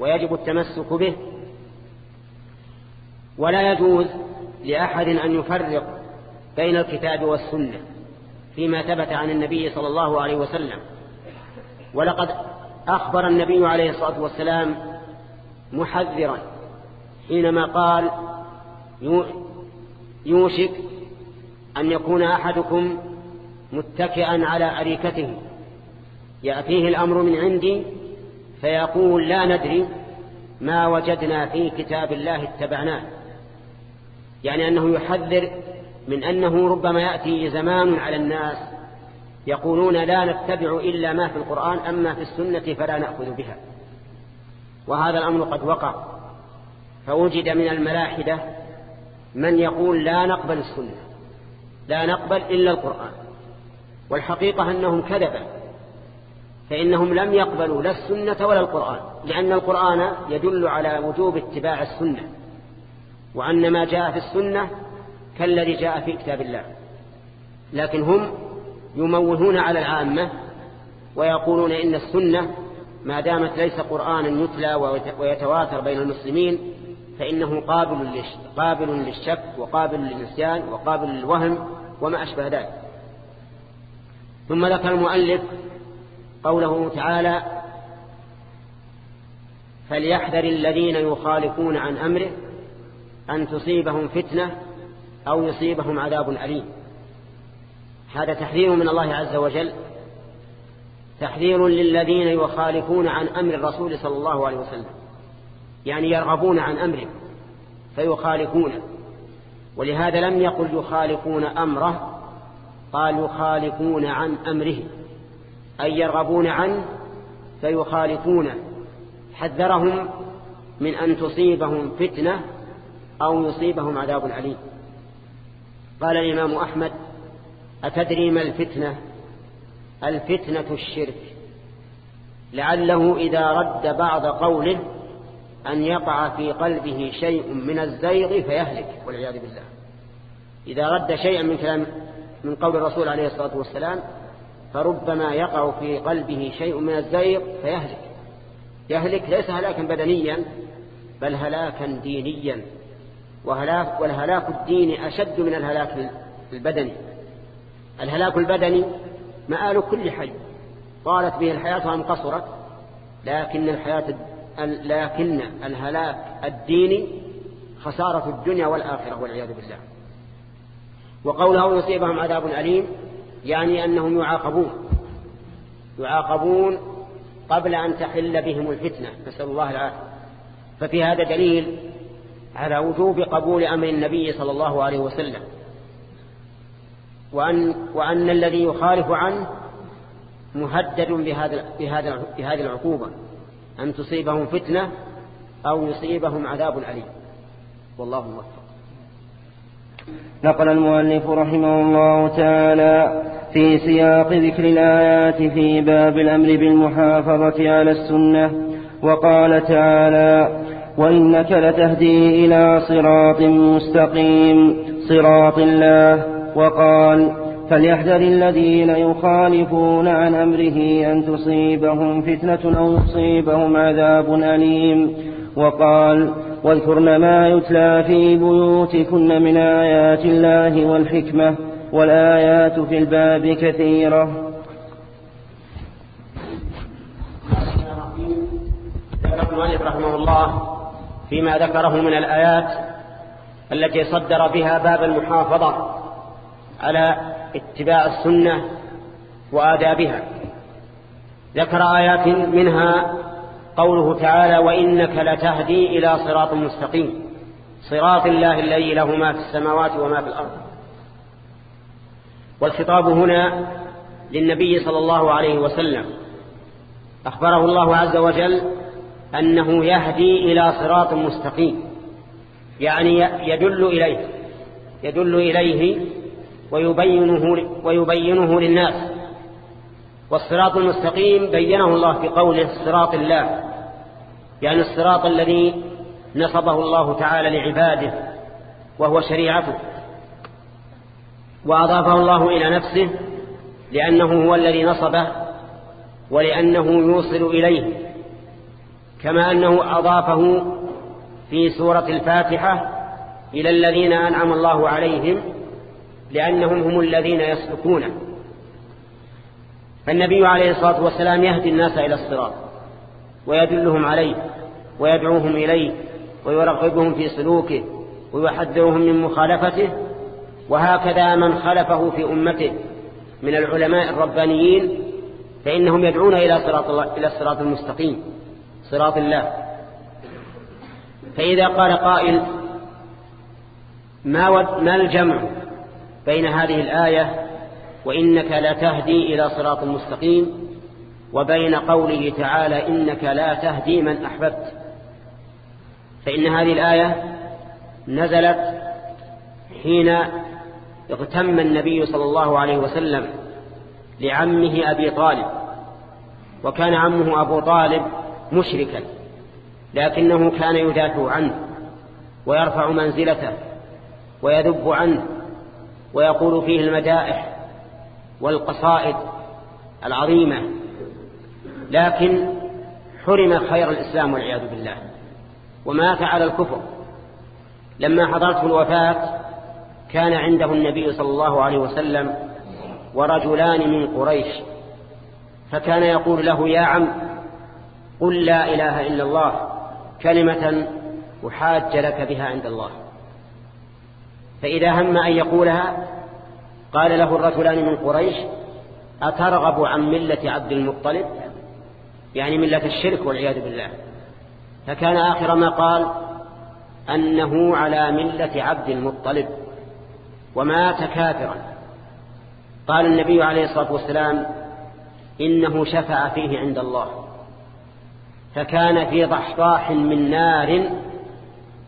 ويجب التمسك به ولا يجوز لأحد أن يفرق بين الكتاب والسنة فيما ثبت عن النبي صلى الله عليه وسلم ولقد أخبر النبي عليه الصلاة والسلام محذرا حينما قال يوشك أن يكون أحدكم متكئا على أريكته يأتيه الأمر من عندي فيقول لا ندري ما وجدنا في كتاب الله اتبعناه يعني أنه يحذر من أنه ربما يأتي زمان على الناس يقولون لا نتبع إلا ما في القرآن أما في السنة فلا نأخذ بها وهذا الأمر قد وقع فوجد من الملاحدة من يقول لا نقبل السنة لا نقبل إلا القرآن والحقيقة أنهم كذبا فإنهم لم يقبلوا لا السنة ولا القرآن لأن القرآن يدل على وجوب اتباع السنة وأن ما جاء في السنة كالذي جاء في كتاب الله لكن هم يموهون على العامة ويقولون إن السنة ما دامت ليس قرآنا يتلى ويتواتر بين المسلمين فإنه قابل قابل للشك وقابل للنسيان وقابل للوهم وما أشبه ذلك ثم ذكر المؤلف قوله تعالى فليحذر الذين يخالفون عن أمره أن تصيبهم فتنة أو يصيبهم عذاب أليم هذا تحذير من الله عز وجل تحذير للذين يخالفون عن أمر الرسول صلى الله عليه وسلم يعني يرغبون عن أمره فيخالفونه ولهذا لم يقل يخالفون أمره قال يخالفون عن أمره أي يرغبون عنه فيخالفونه حذرهم من أن تصيبهم فتنة أو يصيبهم عذاب عليم قال الإمام أحمد أتدري ما الفتنة الفتنة الشرك لعله إذا رد بعض قوله أن يقع في قلبه شيء من الزيغ فيهلك والعياذ بالله إذا رد شيئا من كلام من قول الرسول عليه الصلاة والسلام فربما يقع في قلبه شيء من الزيغ فيهلك يهلك ليس هلاكا بدنيا بل هلاكا دينيا وهلاك والهلاك الديني أشد من الهلاك البدني الهلاك البدني مآل كل حي طالت به الحياة أم قصرت لكن الحياة لكن الهلاك الديني خسارة الدنيا والآخرة والعياذ بالله وقوله يصيبهم عذاب أليم يعني أنهم يعاقبون يعاقبون قبل أن تحل بهم الفتنة نسأل الله العافية ففي هذا دليل على وجوب قبول أمر النبي صلى الله عليه وسلم وأن, وأن الذي يخالف عنه مهدد بهذا, بهذا, بهذه العقوبة أن تصيبهم فتنة أو يصيبهم عذاب عليم والله موفق
نقل المؤلف رحمه الله تعالى في سياق ذكر الآيات في باب الأمر بالمحافظة على السنة وقال تعالى وإنك لتهدي إلى صراط مستقيم صراط الله وقال فليحذر الذين يخالفون عن أمره أن تصيبهم فتنة أو يصيبهم عذاب أليم وقال واذكرن ما يتلى في بيوتكن من آيات الله والحكمة والآيات في الباب كثيرة
رحمه الله فيما ذكره من الآيات التي صدر بها باب المحافظة على اتباع السنة وآدابها ذكر آيات منها قوله تعالى وإنك لتهدي إلى صراط مستقيم صراط الله الذي له ما في السماوات وما في الأرض والخطاب هنا للنبي صلى الله عليه وسلم أخبره الله عز وجل أنه يهدي إلى صراط مستقيم يعني يدل إليه يدل إليه ويبينه, ويبينه للناس والصراط المستقيم بينه الله في قوله صراط الله يعني الصراط الذي نصبه الله تعالى لعباده وهو شريعته وأضافه الله إلى نفسه لأنه هو الذي نصبه ولأنه يوصل إليه كما أنه أضافه في سورة الفاتحة إلى الذين أنعم الله عليهم لأنهم هم الذين يسلكونه فالنبي عليه الصلاة والسلام يهدي الناس إلى الصراط ويدلهم عليه ويدعوهم إليه ويرغبهم في سلوكه ويحذرهم من مخالفته وهكذا من خلفه في أمته من العلماء الربانيين فإنهم يدعون إلى صراط, الله إلى الصراط المستقيم صراط الله فإذا قال قائل ما, ما الجمع بين هذه الآية وإنك لا تهدي إلى صراط مستقيم وبين قوله تعالى إنك لا تهدي من أحببت فإن هذه الآية نزلت حين اغتم النبي صلى الله عليه وسلم لعمه أبي طالب وكان عمه أبو طالب مشركا لكنه كان يدافع عنه ويرفع منزلته ويذب عنه ويقول فيه المدائح والقصائد العظيمة لكن حرم خير الإسلام والعياذ بالله ومات على الكفر لما حضرته الوفاة كان عنده النبي صلى الله عليه وسلم ورجلان من قريش فكان يقول له يا عم قل لا إله إلا الله كلمة أحاج لك بها عند الله فإذا هم أن يقولها قال له الرجلان من قريش أترغب عن ملة عبد المطلب يعني ملة الشرك والعياذ بالله فكان آخر ما قال أنه على ملة عبد المطلب ومات كافرا قال النبي عليه الصلاة والسلام إنه شفع فيه عند الله فكان في ضحضاح من نار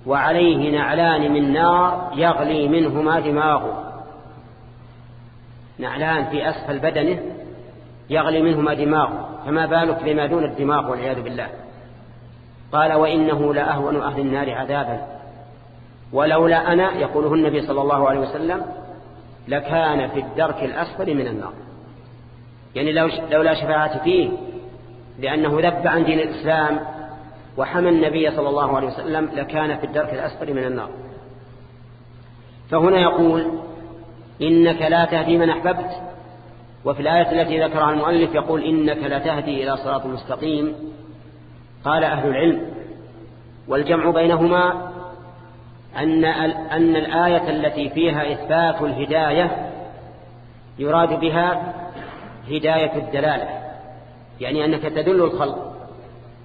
وعليه نعلان من نار يغلي منهما دماغه نعلان في أسفل بدنه يغلي منهما دماغه فما بالك بما دون الدماغ والعياذ بالله قال وإنه لأهون أهل النار عذابا ولولا أنا يقوله النبي صلى الله عليه وسلم لكان في الدرك الأسفل من النار يعني لو لولا شفاعتي فيه لأنه ذب عن دين الإسلام وحمى النبي صلى الله عليه وسلم لكان في الدرك الأسفل من النار فهنا يقول إنك لا تهدي من أحببت وفي الآية التي ذكرها المؤلف يقول إنك لا تهدي إلى صراط مستقيم قال أهل العلم والجمع بينهما أن, أن الآية التي فيها إثبات الهداية يراد بها هداية الدلالة يعني أنك تدل الخلق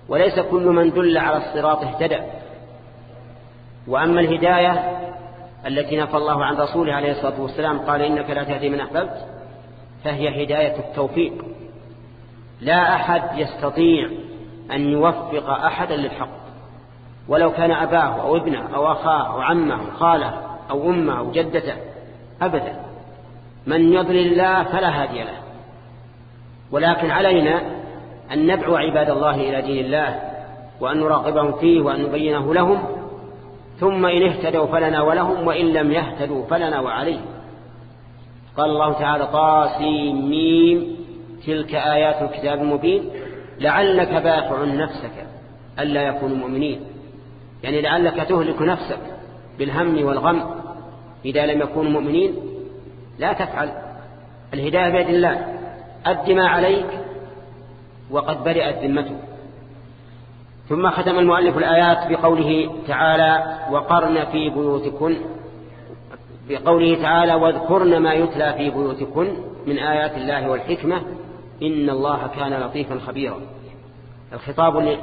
وليس كل من دل على الصراط اهتدى وأما الهداية التي نفى الله عن رسوله عليه الصلاة والسلام قال إنك لا تهدي من أحببت فهي هداية التوفيق لا أحد يستطيع أن يوفق أحدا للحق ولو كان أباه أو ابنه أو أخاه أو عمه أو خاله أو أمه أو جدته أبدا من يضل الله فلا هادي له ولكن علينا أن ندعو عباد الله إلى دين الله وأن نراقبهم فيه وأن نبينه لهم ثم إن اهتدوا فلنا ولهم وإن لم يهتدوا فلنا وعليهم قال الله تعالى طاسيم تلك آيات الكتاب المبين لعلك باخع نفسك ألا يكونوا مؤمنين يعني لعلك تهلك نفسك بالهم والغم إذا لم يكونوا مؤمنين لا تفعل الهداية بيد الله أد ما عليك وقد برئت ذمتك ثم ختم المؤلف الآيات بقوله تعالى وقرن في بيوتكن بقوله تعالى واذكرن ما يتلى في بيوتكن من آيات الله والحكمة إن الله كان لطيفا خبيرا الخطاب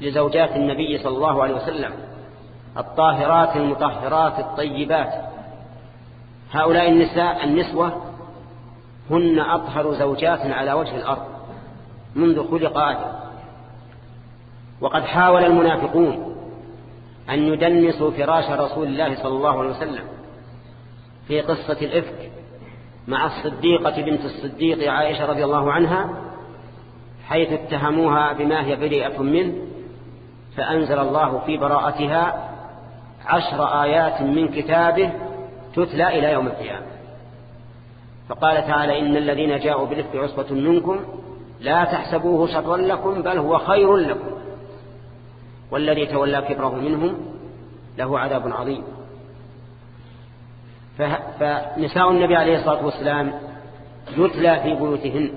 لزوجات النبي صلى الله عليه وسلم الطاهرات المطهرات الطيبات هؤلاء النساء النسوة هن أطهر زوجات على وجه الأرض منذ خلق آدم وقد حاول المنافقون أن يدنسوا فراش رسول الله صلى الله عليه وسلم في قصة الإفك مع الصديقة بنت الصديق عائشة رضي الله عنها حيث اتهموها بما هي بريئة منه فأنزل الله في براءتها عشر آيات من كتابه تتلى إلى يوم القيامة فقال تعالى إن الذين جاءوا بالإفك عصبة منكم لا تحسبوه شرا لكم بل هو خير لكم والذي تولى كبره منهم له عذاب عظيم فنساء النبي عليه الصلاة والسلام يتلى في بيوتهن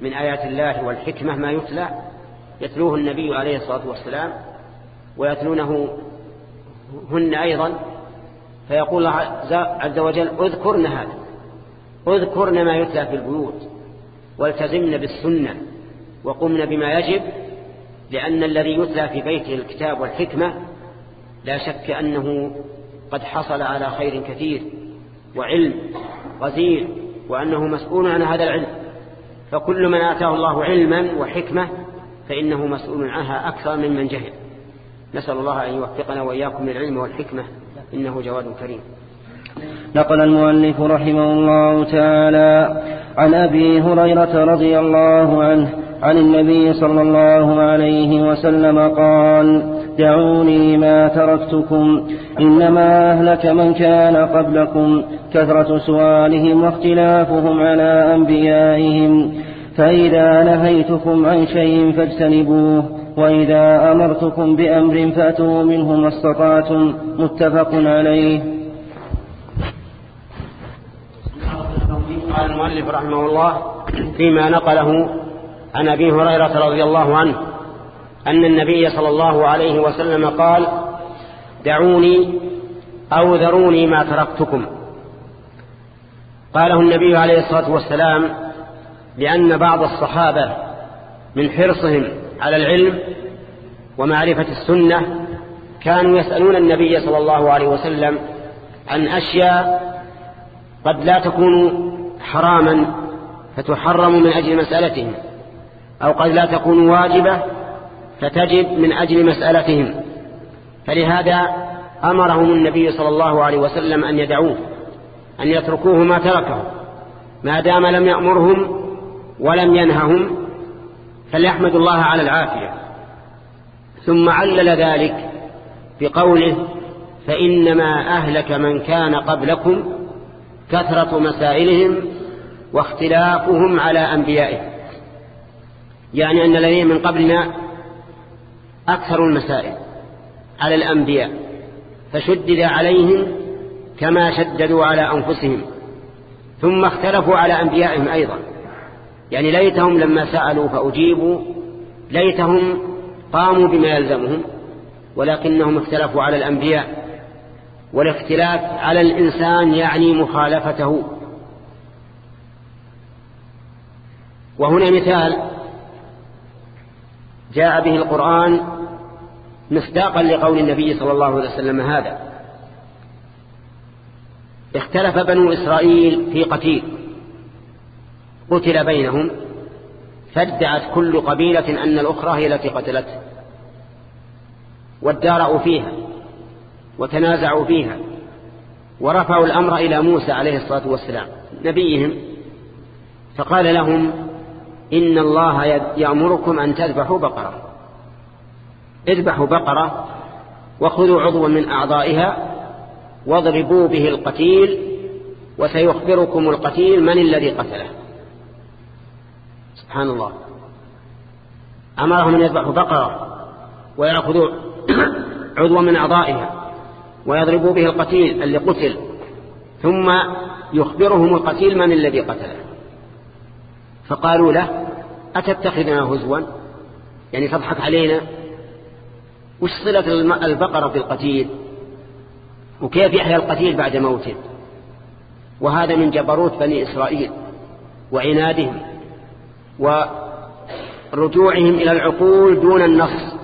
من آيات الله والحكمة ما يتلى يتلوه النبي عليه الصلاة والسلام ويتلونه هن أيضا فيقول عز وجل اذكرن هذا اذكرن ما يتلى في البيوت والتزمن بالسنة وقمن بما يجب لأن الذي يتلى في بيته الكتاب والحكمة لا شك أنه قد حصل على خير كثير وعلم غزير وأنه مسؤول عن هذا العلم فكل من آتاه الله علما وحكمة فإنه مسؤول عنها أكثر ممن جهل نسأل الله أن يوفقنا وإياكم للعلم والحكمة إنه جواد
كريم نقل المؤلف رحمه الله تعالى عن أبي هريرة رضي الله عنه عن النبي صلى الله عليه وسلم قال دعوني ما تركتكم إنما أهلك من كان قبلكم كثرة سؤالهم واختلافهم على أنبيائهم فإذا نهيتكم عن شيء فاجتنبوه وإذا أمرتكم بأمر فأتوا منه ما استطعتم متفق عليه
قال المؤلف رحمه الله فيما نقله عن أبي هريرة رضي الله عنه أن النبي صلى الله عليه وسلم قال دعوني أو ذروني ما تركتكم قاله النبي عليه الصلاة والسلام لأن بعض الصحابة من حرصهم على العلم ومعرفة السنة كانوا يسألون النبي صلى الله عليه وسلم عن أشياء قد لا تكون حراما فتحرم من أجل مسألتهم أو قد لا تكون واجبة فتجب من أجل مسألتهم فلهذا أمرهم النبي صلى الله عليه وسلم أن يدعوه أن يتركوه ما تركه ما دام لم يأمرهم ولم ينههم فليحمد الله على العافية ثم علل ذلك بقوله فإنما أهلك من كان قبلكم كثرة مسائلهم واختلافهم على أنبيائهم يعني أن الذين من قبلنا أكثروا المسائل على الأنبياء فشدد عليهم كما شددوا على أنفسهم ثم اختلفوا على أنبيائهم أيضا يعني ليتهم لما سألوا فأجيبوا ليتهم قاموا بما يلزمهم ولكنهم اختلفوا على الأنبياء والاختلاف على الإنسان يعني مخالفته وهنا مثال جاء به القرآن مصداقا لقول النبي صلى الله عليه وسلم هذا اختلف بنو إسرائيل في قتيل قتل بينهم فادعت كل قبيلة أن الأخرى هي التي قتلت وادارعوا فيها وتنازعوا فيها ورفعوا الأمر إلى موسى عليه الصلاة والسلام نبيهم فقال لهم إن الله يأمركم أن تذبحوا بقرة اذبحوا بقرة وخذوا عضوا من أعضائها واضربوا به القتيل وسيخبركم القتيل من الذي قتله سبحان الله أمرهم أن يذبحوا بقرة ويأخذوا عضوا من أعضائها ويضربوا به القتيل اللي قتل ثم يخبرهم القتيل من الذي قتله فقالوا له أتتخذنا هزوا يعني تضحك علينا وش صلة البقرة في القتيل وكيف يحيى القتيل بعد موته وهذا من جبروت بني إسرائيل وعنادهم ورجوعهم إلى العقول دون النص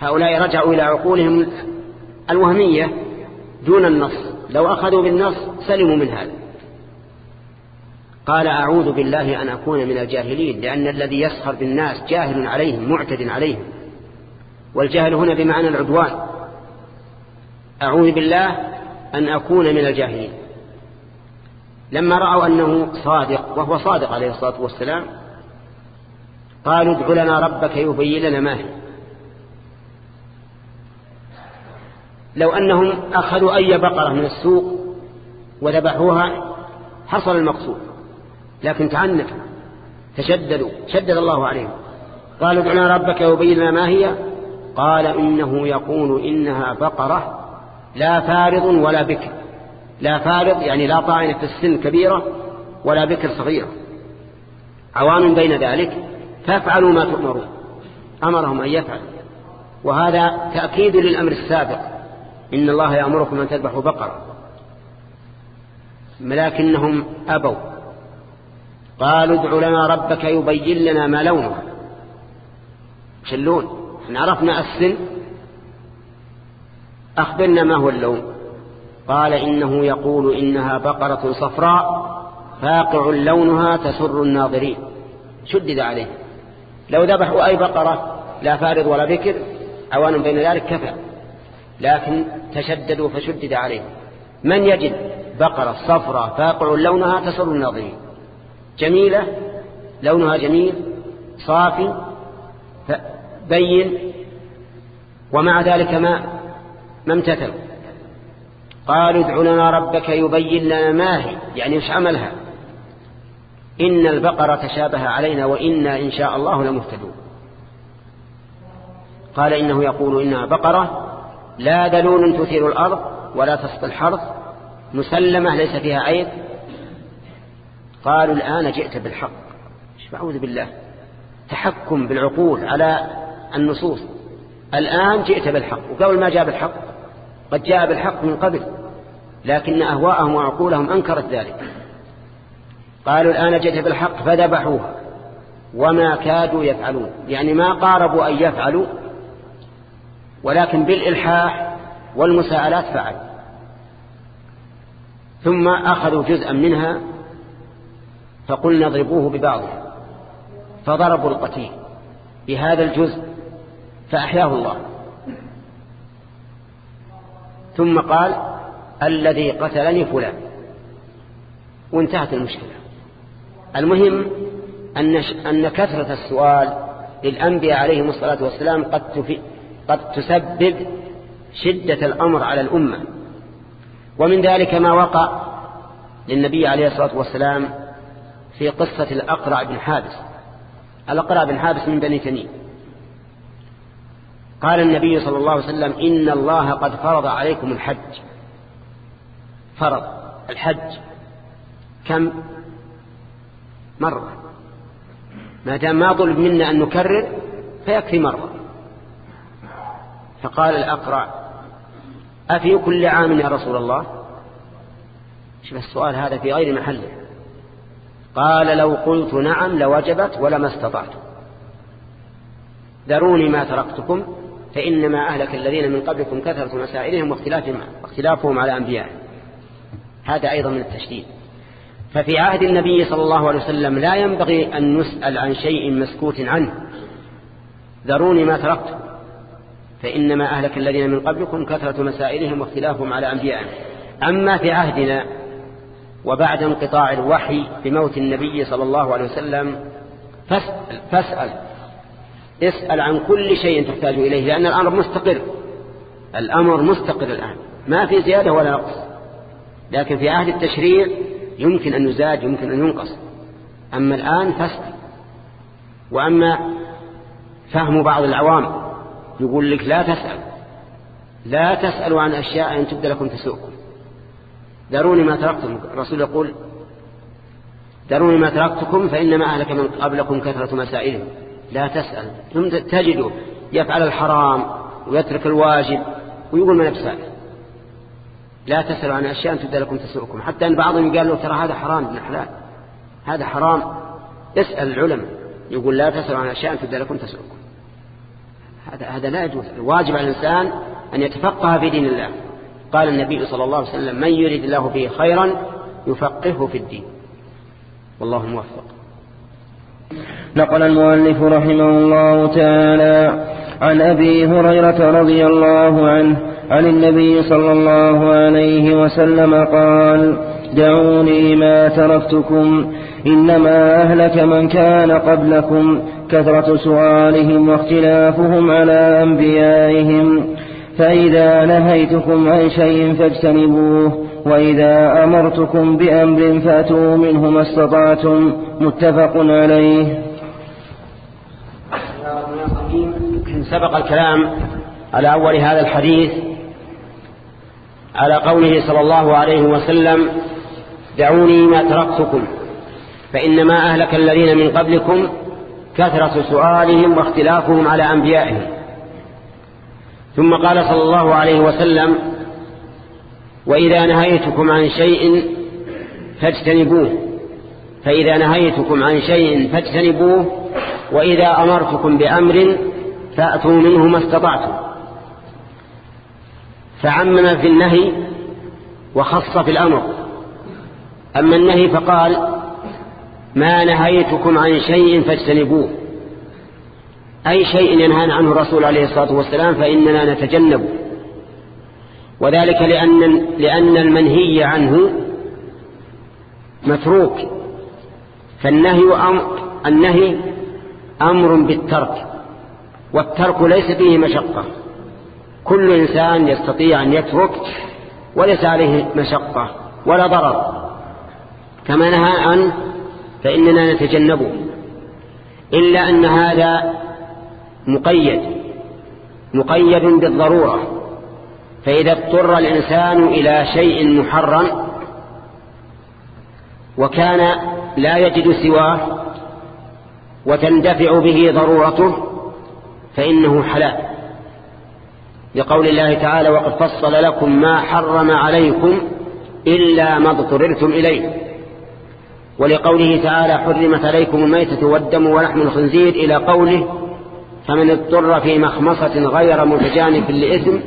هؤلاء رجعوا إلى عقولهم الوهمية دون النص لو أخذوا بالنص سلموا من هذا قال أعوذ بالله أن أكون من الجاهلين لأن الذي يسخر بالناس جاهل عليهم معتد عليهم والجهل هنا بمعنى العدوان أعوذ بالله أن أكون من الجاهلين لما رأوا أنه صادق وهو صادق عليه الصلاة والسلام قالوا ادع لنا ربك يبين لنا ما هي لو أنهم أخذوا أي بقرة من السوق وذبحوها حصل المقصود لكن تعنتوا تشددوا شدد الله عليهم قالوا ادعنا ربك وبيننا ما هي قال إنه يقول إنها بقرة لا فارض ولا بكر لا فارض يعني لا طاعنة في السن كبيرة ولا بكر صغيرة عوان بين ذلك فافعلوا ما تؤمرون أمرهم أن يفعلوا وهذا تأكيد للأمر السابق إن الله يأمركم أن تذبحوا بقرة لكنهم أبوا قالوا ادع لنا ربك يبين لنا ما لونه شلون احنا عرفنا السن أخبرنا ما هو اللون قال إنه يقول إنها بقرة صفراء فاقع لونها تسر الناظرين شدد عليه لو ذبحوا أي بقرة لا فارض ولا بكر عوان بين ذلك كفى لكن تشددوا فشدد عليه من يجد بقرة صفراء فاقع لونها تسر الناظرين جميلة لونها جميل صافي بين ومع ذلك ما ما امتثلوا قالوا ادع لنا ربك يبين لنا ما هي يعني ايش عملها إن البقرة تشابه علينا وإنا إن شاء الله لمهتدون قال إنه يقول إنها بقرة لا دلول تثير الأرض ولا تسقي الحرث مسلمة ليس فيها عيب قالوا الآن جئت بالحق أعوذ بالله تحكم بالعقول على النصوص الآن جئت بالحق وقبل ما جاء بالحق قد جاء بالحق من قبل لكن أهواءهم وعقولهم أنكرت ذلك قالوا الآن جئت بالحق فذبحوها وما كادوا يفعلون يعني ما قاربوا أن يفعلوا ولكن بالإلحاح والمساءلات فعلوا ثم أخذوا جزءا منها فقلنا اضربوه ببعضه فضربوا القتيل بهذا الجزء فأحياه الله ثم قال الذي قتلني فلان وانتهت المشكلة المهم أن, أن كثرة السؤال للأنبياء عليهم الصلاة والسلام قد, قد تسبب شدة الأمر على الأمة ومن ذلك ما وقع للنبي عليه الصلاة والسلام في قصة الأقرع بن حابس الأقرع بن حابس من بني تميم قال النبي صلى الله عليه وسلم إن الله قد فرض عليكم الحج فرض الحج كم مرة ما دام ما طلب منا أن نكرر فيكفي مرة فقال الأقرع أفي كل عام يا رسول الله شوف السؤال هذا في غير محله قال لو قلت نعم لوجبت ولما استطعت ذروني ما تركتكم فإنما أهلك الذين من قبلكم كثرة مسائلهم واختلافهم واختلافهم على أنبيائهم هذا أيضا من التشديد ففي عهد النبي صلى الله عليه وسلم لا ينبغي أن نسأل عن شيء مسكوت عنه ذروني ما تركت فإنما أهلك الذين من قبلكم كثرة مسائلهم واختلافهم على أنبيائهم أما في عهدنا وبعد انقطاع الوحي بموت النبي صلى الله عليه وسلم فاسأل, فاسأل اسأل عن كل شيء تحتاج إليه لأن الأمر مستقر الأمر مستقر الآن ما في زيادة ولا نقص لكن في عهد التشريع يمكن أن يزاد يمكن أن ينقص أما الآن فاسأل وأما فهم بعض العوام يقول لك لا تسأل لا تسألوا عن أشياء أن تبدأ لكم تسوقكم دروني ما تركتم الرسول يقول دروني ما تركتكم فإنما أهلك من قبلكم كثرة مسائلهم لا تسأل ثم تجده يفعل الحرام ويترك الواجب ويقول ما نفسه لا تسألوا عن أشياء تبدأ لكم تسوقكم حتى أن بعضهم قال له ترى هذا حرام ابن حلال هذا حرام يسأل العلماء يقول لا تسألوا عن أشياء تبدأ لكم تسوقكم هذا هذا لا يجوز الواجب على الإنسان أن يتفقه في دين الله قال النبي صلى الله عليه وسلم من يريد الله به خيرا يفقهه في الدين والله موفق
نقل المؤلف رحمه الله تعالى عن أبي هريرة رضي الله عنه عن النبي صلى الله عليه وسلم قال دعوني ما تركتكم إنما أهلك من كان قبلكم كثرة سؤالهم واختلافهم على أنبيائهم فإذا نهيتكم عن شيء فاجتنبوه وإذا أمرتكم بأمر فأتوا منه ما استطعتم متفق عليه سبق
الكلام على أول هذا الحديث على قوله صلى الله عليه وسلم دعوني ما تركتكم فإنما أهلك الذين من قبلكم كثرة سؤالهم واختلافهم على أنبيائهم ثم قال صلى الله عليه وسلم وإذا نهيتكم عن شيء فاجتنبوه فإذا نهيتكم عن شيء فاجتنبوه وإذا أمرتكم بأمر فأتوا منه ما استطعتم فعمم في النهي وخص في الأمر أما النهي فقال ما نهيتكم عن شيء فاجتنبوه أي شيء ينهانا عنه الرسول عليه الصلاة والسلام فإننا نتجنبه وذلك لأن, لأن المنهي عنه متروك فالنهي أمر النهي أمر بالترك والترك ليس فيه مشقة كل إنسان يستطيع أن يترك وليس عليه مشقة ولا ضرر كما نهى عنه فإننا نتجنبه إلا أن هذا مقيد مقيد بالضرورة فإذا اضطر الإنسان إلى شيء محرم وكان لا يجد سواه وتندفع به ضرورته فإنه حلال لقول الله تعالى وقد فصل لكم ما حرم عليكم إلا ما اضطررتم إليه ولقوله تعالى حرمت عليكم الميتة والدم ولحم الخنزير إلى قوله فمن اضطر في مخمصة غير متجانف لإثم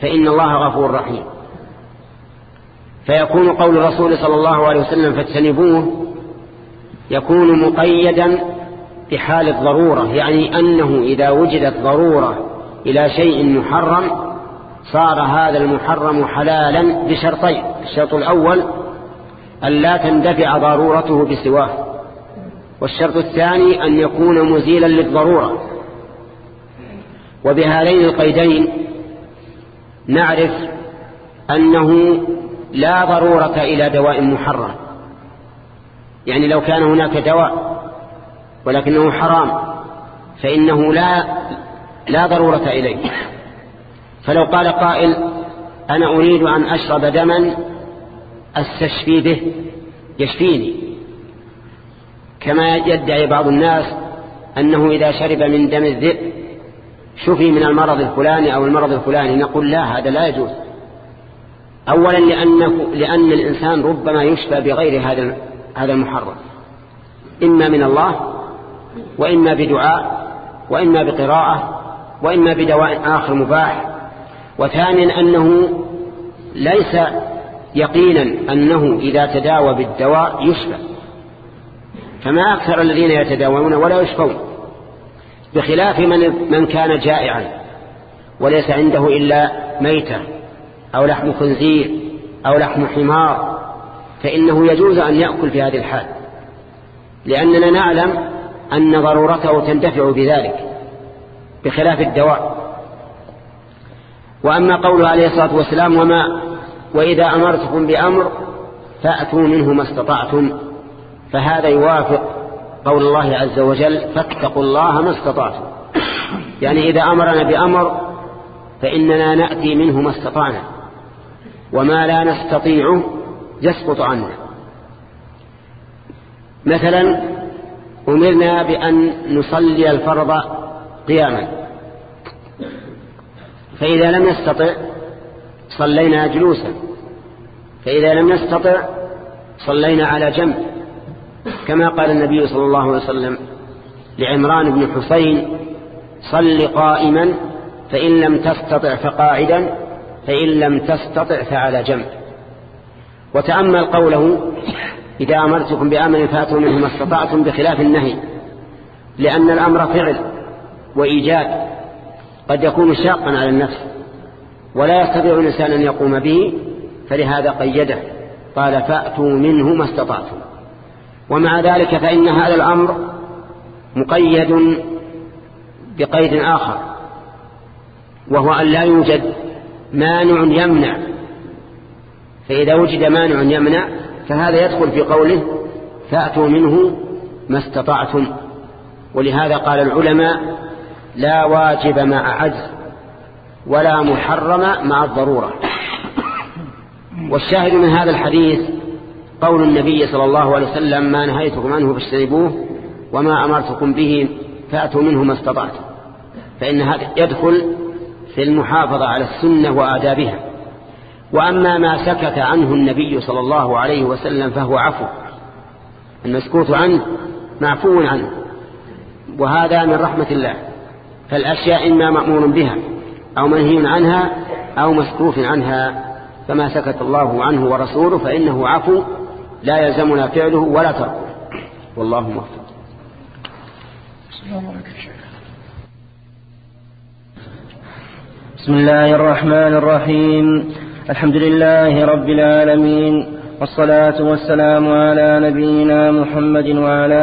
فإن الله غفور رحيم فيكون قول الرسول صلى الله عليه وسلم فاجتنبوه يكون مقيدا بحال الضرورة يعني أنه إذا وجدت ضرورة إلى شيء محرم صار هذا المحرم حلالا بشرطين الشرط الأول أن لا تندفع ضرورته بسواه والشرط الثاني أن يكون مزيلا للضرورة وبهذين القيدين نعرف أنه لا ضرورة إلى دواء محرم يعني لو كان هناك دواء ولكنه حرام فإنه لا لا ضرورة إليه فلو قال قائل أنا أريد أن أشرب دما أستشفي به يشفيني كما يدعي بعض الناس أنه إذا شرب من دم الذئب شفي من المرض الفلاني أو المرض الفلاني نقول لا هذا لا يجوز أولا لأنه لأن الإنسان ربما يشفى بغير هذا هذا المحرم إما من الله وإما بدعاء وإما بقراءة وإما بدواء آخر مباح وثانيا أنه ليس يقينا أنه إذا تداوى بالدواء يشفى فما أكثر الذين يتداوون ولا يشفون بخلاف من, من كان جائعا وليس عنده إلا ميتة أو لحم خنزير أو لحم حمار فإنه يجوز أن يأكل في هذه الحال لأننا نعلم أن ضرورته تندفع بذلك بخلاف الدواء وأما قوله عليه الصلاة والسلام وما وإذا أمرتكم بأمر فأتوا منه ما استطعتم فهذا يوافق قول الله عز وجل فاتقوا الله ما استطعتم يعني إذا أمرنا بأمر فإننا نأتي منه ما استطعنا وما لا نستطيع يسقط عنا مثلا أمرنا بأن نصلي الفرض قياما فإذا لم نستطع صلينا جلوسا فإذا لم نستطع صلينا على جنب كما قال النبي صلى الله عليه وسلم لعمران بن حسين صل قائما فإن لم تستطع فقاعدا فإن لم تستطع فعلى جنب وتأمل قوله إذا أمرتكم بأمر فأتوا منه ما استطعتم بخلاف النهي لأن الأمر فعل وإيجاد قد يكون شاقا على النفس ولا يستطيع الإنسان أن يقوم به فلهذا قيده قال فأتوا منه ما استطعتم ومع ذلك فإن هذا الأمر مقيد بقيد آخر وهو أن لا يوجد مانع يمنع فإذا وجد مانع يمنع فهذا يدخل في قوله فأتوا منه ما استطعتم ولهذا قال العلماء لا واجب مع عجز ولا محرم مع الضرورة والشاهد من هذا الحديث قول النبي صلى الله عليه وسلم ما نهيتكم عنه فاجتنبوه وما أمرتكم به فأتوا منه ما استطعتم فإن هذا يدخل في المحافظة على السنة وآدابها وأما ما سكت عنه النبي صلى الله عليه وسلم فهو عفو المسكوت عنه معفو عنه وهذا من رحمة الله فالأشياء إما مأمور بها أو منهي عنها أو مسكوف عنها فما سكت الله عنه ورسوله فإنه عفو لا يلزمنا فعله ولا تركه والله
موفق بسم الله الرحمن الرحيم الحمد لله رب العالمين والصلاة والسلام على نبينا محمد وعلى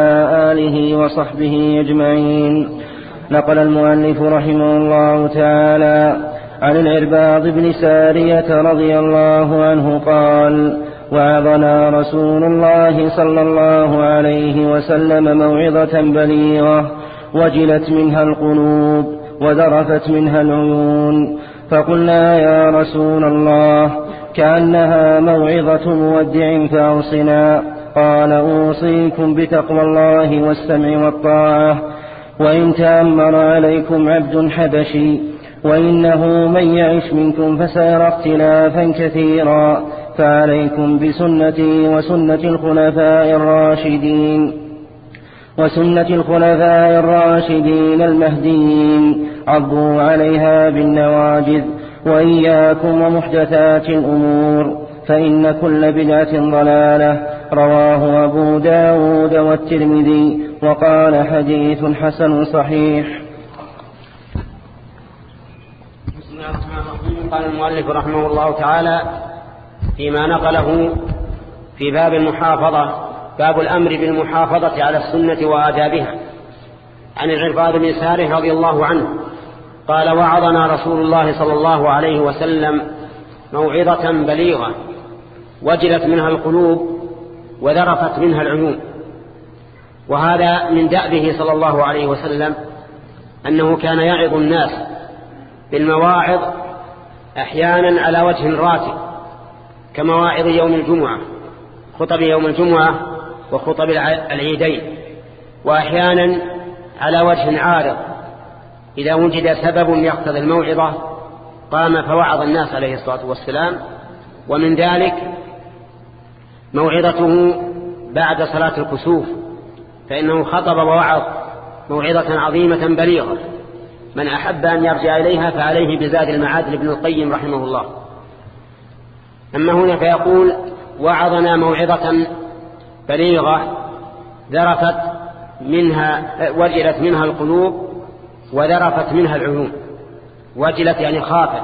آله وصحبه أجمعين نقل المؤلف رحمه الله تعالى عن العرباض بن سارية رضي الله عنه قال وعظنا رسول الله صلى الله عليه وسلم موعظة بليغة وجلت منها القلوب وذرفت منها العيون فقلنا يا رسول الله كأنها موعظة مودع فأوصنا قال أوصيكم بتقوى الله والسمع والطاعة وإن تأمر عليكم عبد حبشي وإنه من يعش منكم فسيرى اختلافا كثيرا فعليكم بسنتي وسنة الخلفاء الراشدين وسنة الخلفاء الراشدين المهديين عضوا عليها بالنواجذ وإياكم ومحدثات الأمور فإن كل بدعة ضلالة رواه أبو داود والترمذي وقال حديث حسن صحيح بسم الله الرحمن الرحيم قال المؤلف رحمه الله تعالى
فيما نقله في باب المحافظة باب الأمر بالمحافظة على السنة وآدابها عن العرباض بن ساره رضي الله عنه قال وعظنا رسول الله صلى الله عليه وسلم موعظة بليغة وجلت منها القلوب وذرفت منها العيون وهذا من دأبه صلى الله عليه وسلم أنه كان يعظ الناس بالمواعظ أحيانا على وجه راتب كمواعظ يوم الجمعة خطب يوم الجمعة وخطب العيدين وأحيانا على وجه عارض إذا وجد سبب يقتضي الموعظة قام فوعظ الناس عليه الصلاة والسلام ومن ذلك موعظته بعد صلاة الكسوف فإنه خطب ووعظ موعظة عظيمة بليغة من أحب أن يرجع إليها فعليه بزاد المعاد لابن القيم رحمه الله أما هنا فيقول وعظنا موعظة بليغة ذرفت منها وجلت منها القلوب وذرفت منها العيون وجلت يعني خافت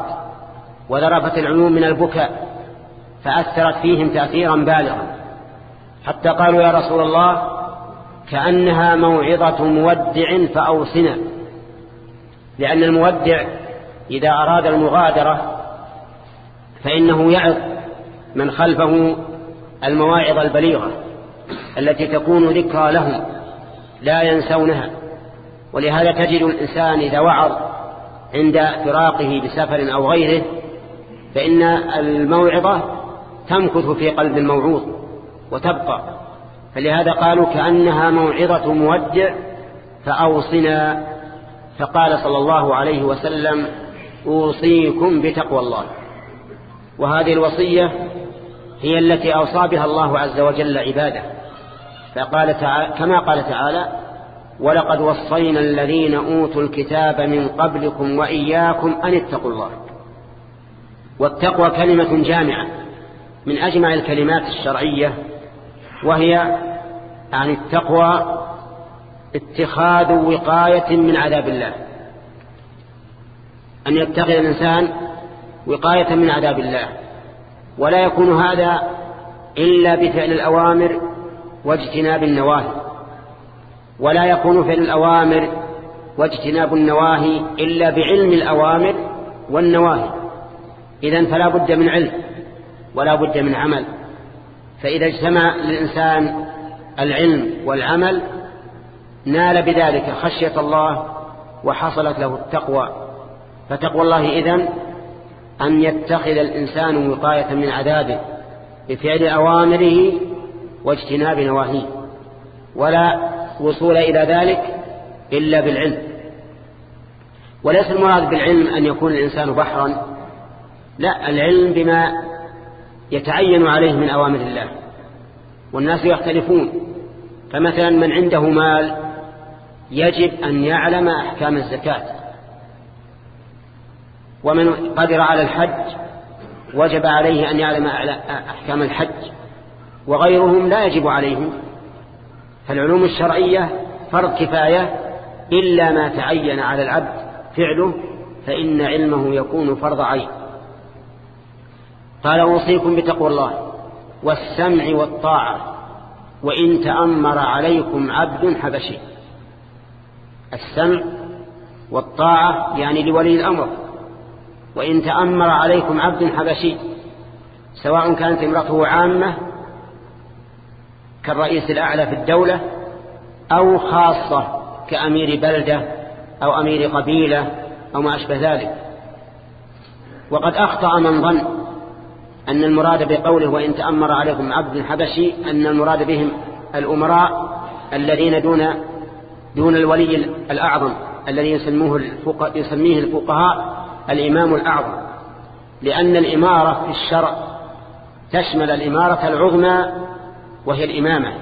وذرفت العيون من البكاء فأثرت فيهم تأثيرا بالغا حتى قالوا يا رسول الله كأنها موعظة مودع فأوصنا لأن المودع إذا أراد المغادرة فإنه يعظ من خلفه المواعظ البليغة التي تكون ذكرى لهم لا ينسونها ولهذا تجد الإنسان إذا وعظ عند فراقه بسفر أو غيره فإن الموعظة تمكث في قلب الموعوظ وتبقى فلهذا قالوا كأنها موعظة مودع فأوصنا فقال صلى الله عليه وسلم أوصيكم بتقوى الله وهذه الوصية هي التي أوصى بها الله عز وجل عباده فقال تعالى كما قال تعالى ولقد وصينا الذين أوتوا الكتاب من قبلكم وإياكم أن اتقوا الله والتقوى كلمة جامعة من أجمع الكلمات الشرعية وهي عن التقوى اتخاذ وقاية من عذاب الله أن يتقي الإنسان وقاية من عذاب الله ولا يكون هذا إلا بفعل الأوامر واجتناب النواهي ولا يكون فعل الأوامر واجتناب النواهي إلا بعلم الأوامر والنواهي إذا فلا بد من علم ولا بد من عمل فإذا اجتمع للإنسان العلم والعمل نال بذلك خشية الله وحصلت له التقوى فتقوى الله إذن أن يتخذ الإنسان وقاية من عذابه بفعل أوامره واجتناب نواهيه ولا وصول إلى ذلك إلا بالعلم وليس المراد بالعلم أن يكون الإنسان بحرا لا العلم بما يتعين عليه من أوامر الله والناس يختلفون فمثلا من عنده مال يجب أن يعلم أحكام الزكاة ومن قدر على الحج وجب عليه أن يعلم أحكام الحج وغيرهم لا يجب عليهم فالعلوم الشرعية فرض كفاية إلا ما تعين على العبد فعله فإن علمه يكون فرض عين قال أوصيكم بتقوى الله والسمع والطاعة وإن تأمر عليكم عبد حبشي السمع والطاعة يعني لولي الأمر وإن تأمر عليكم عبد حبشي سواء كانت امرأته عامة كالرئيس الأعلى في الدولة أو خاصة كأمير بلدة أو أمير قبيلة أو ما أشبه ذلك وقد أخطأ من ظن أن المراد بقوله وإن تأمر عليكم عبد حبشي أن المراد بهم الأمراء الذين دون دون الولي الأعظم الذي يسموه الفقهاء يسميه الفقهاء الإمام الأعظم لأن الإمارة في الشرع تشمل الإمارة العظمى وهي الإمامة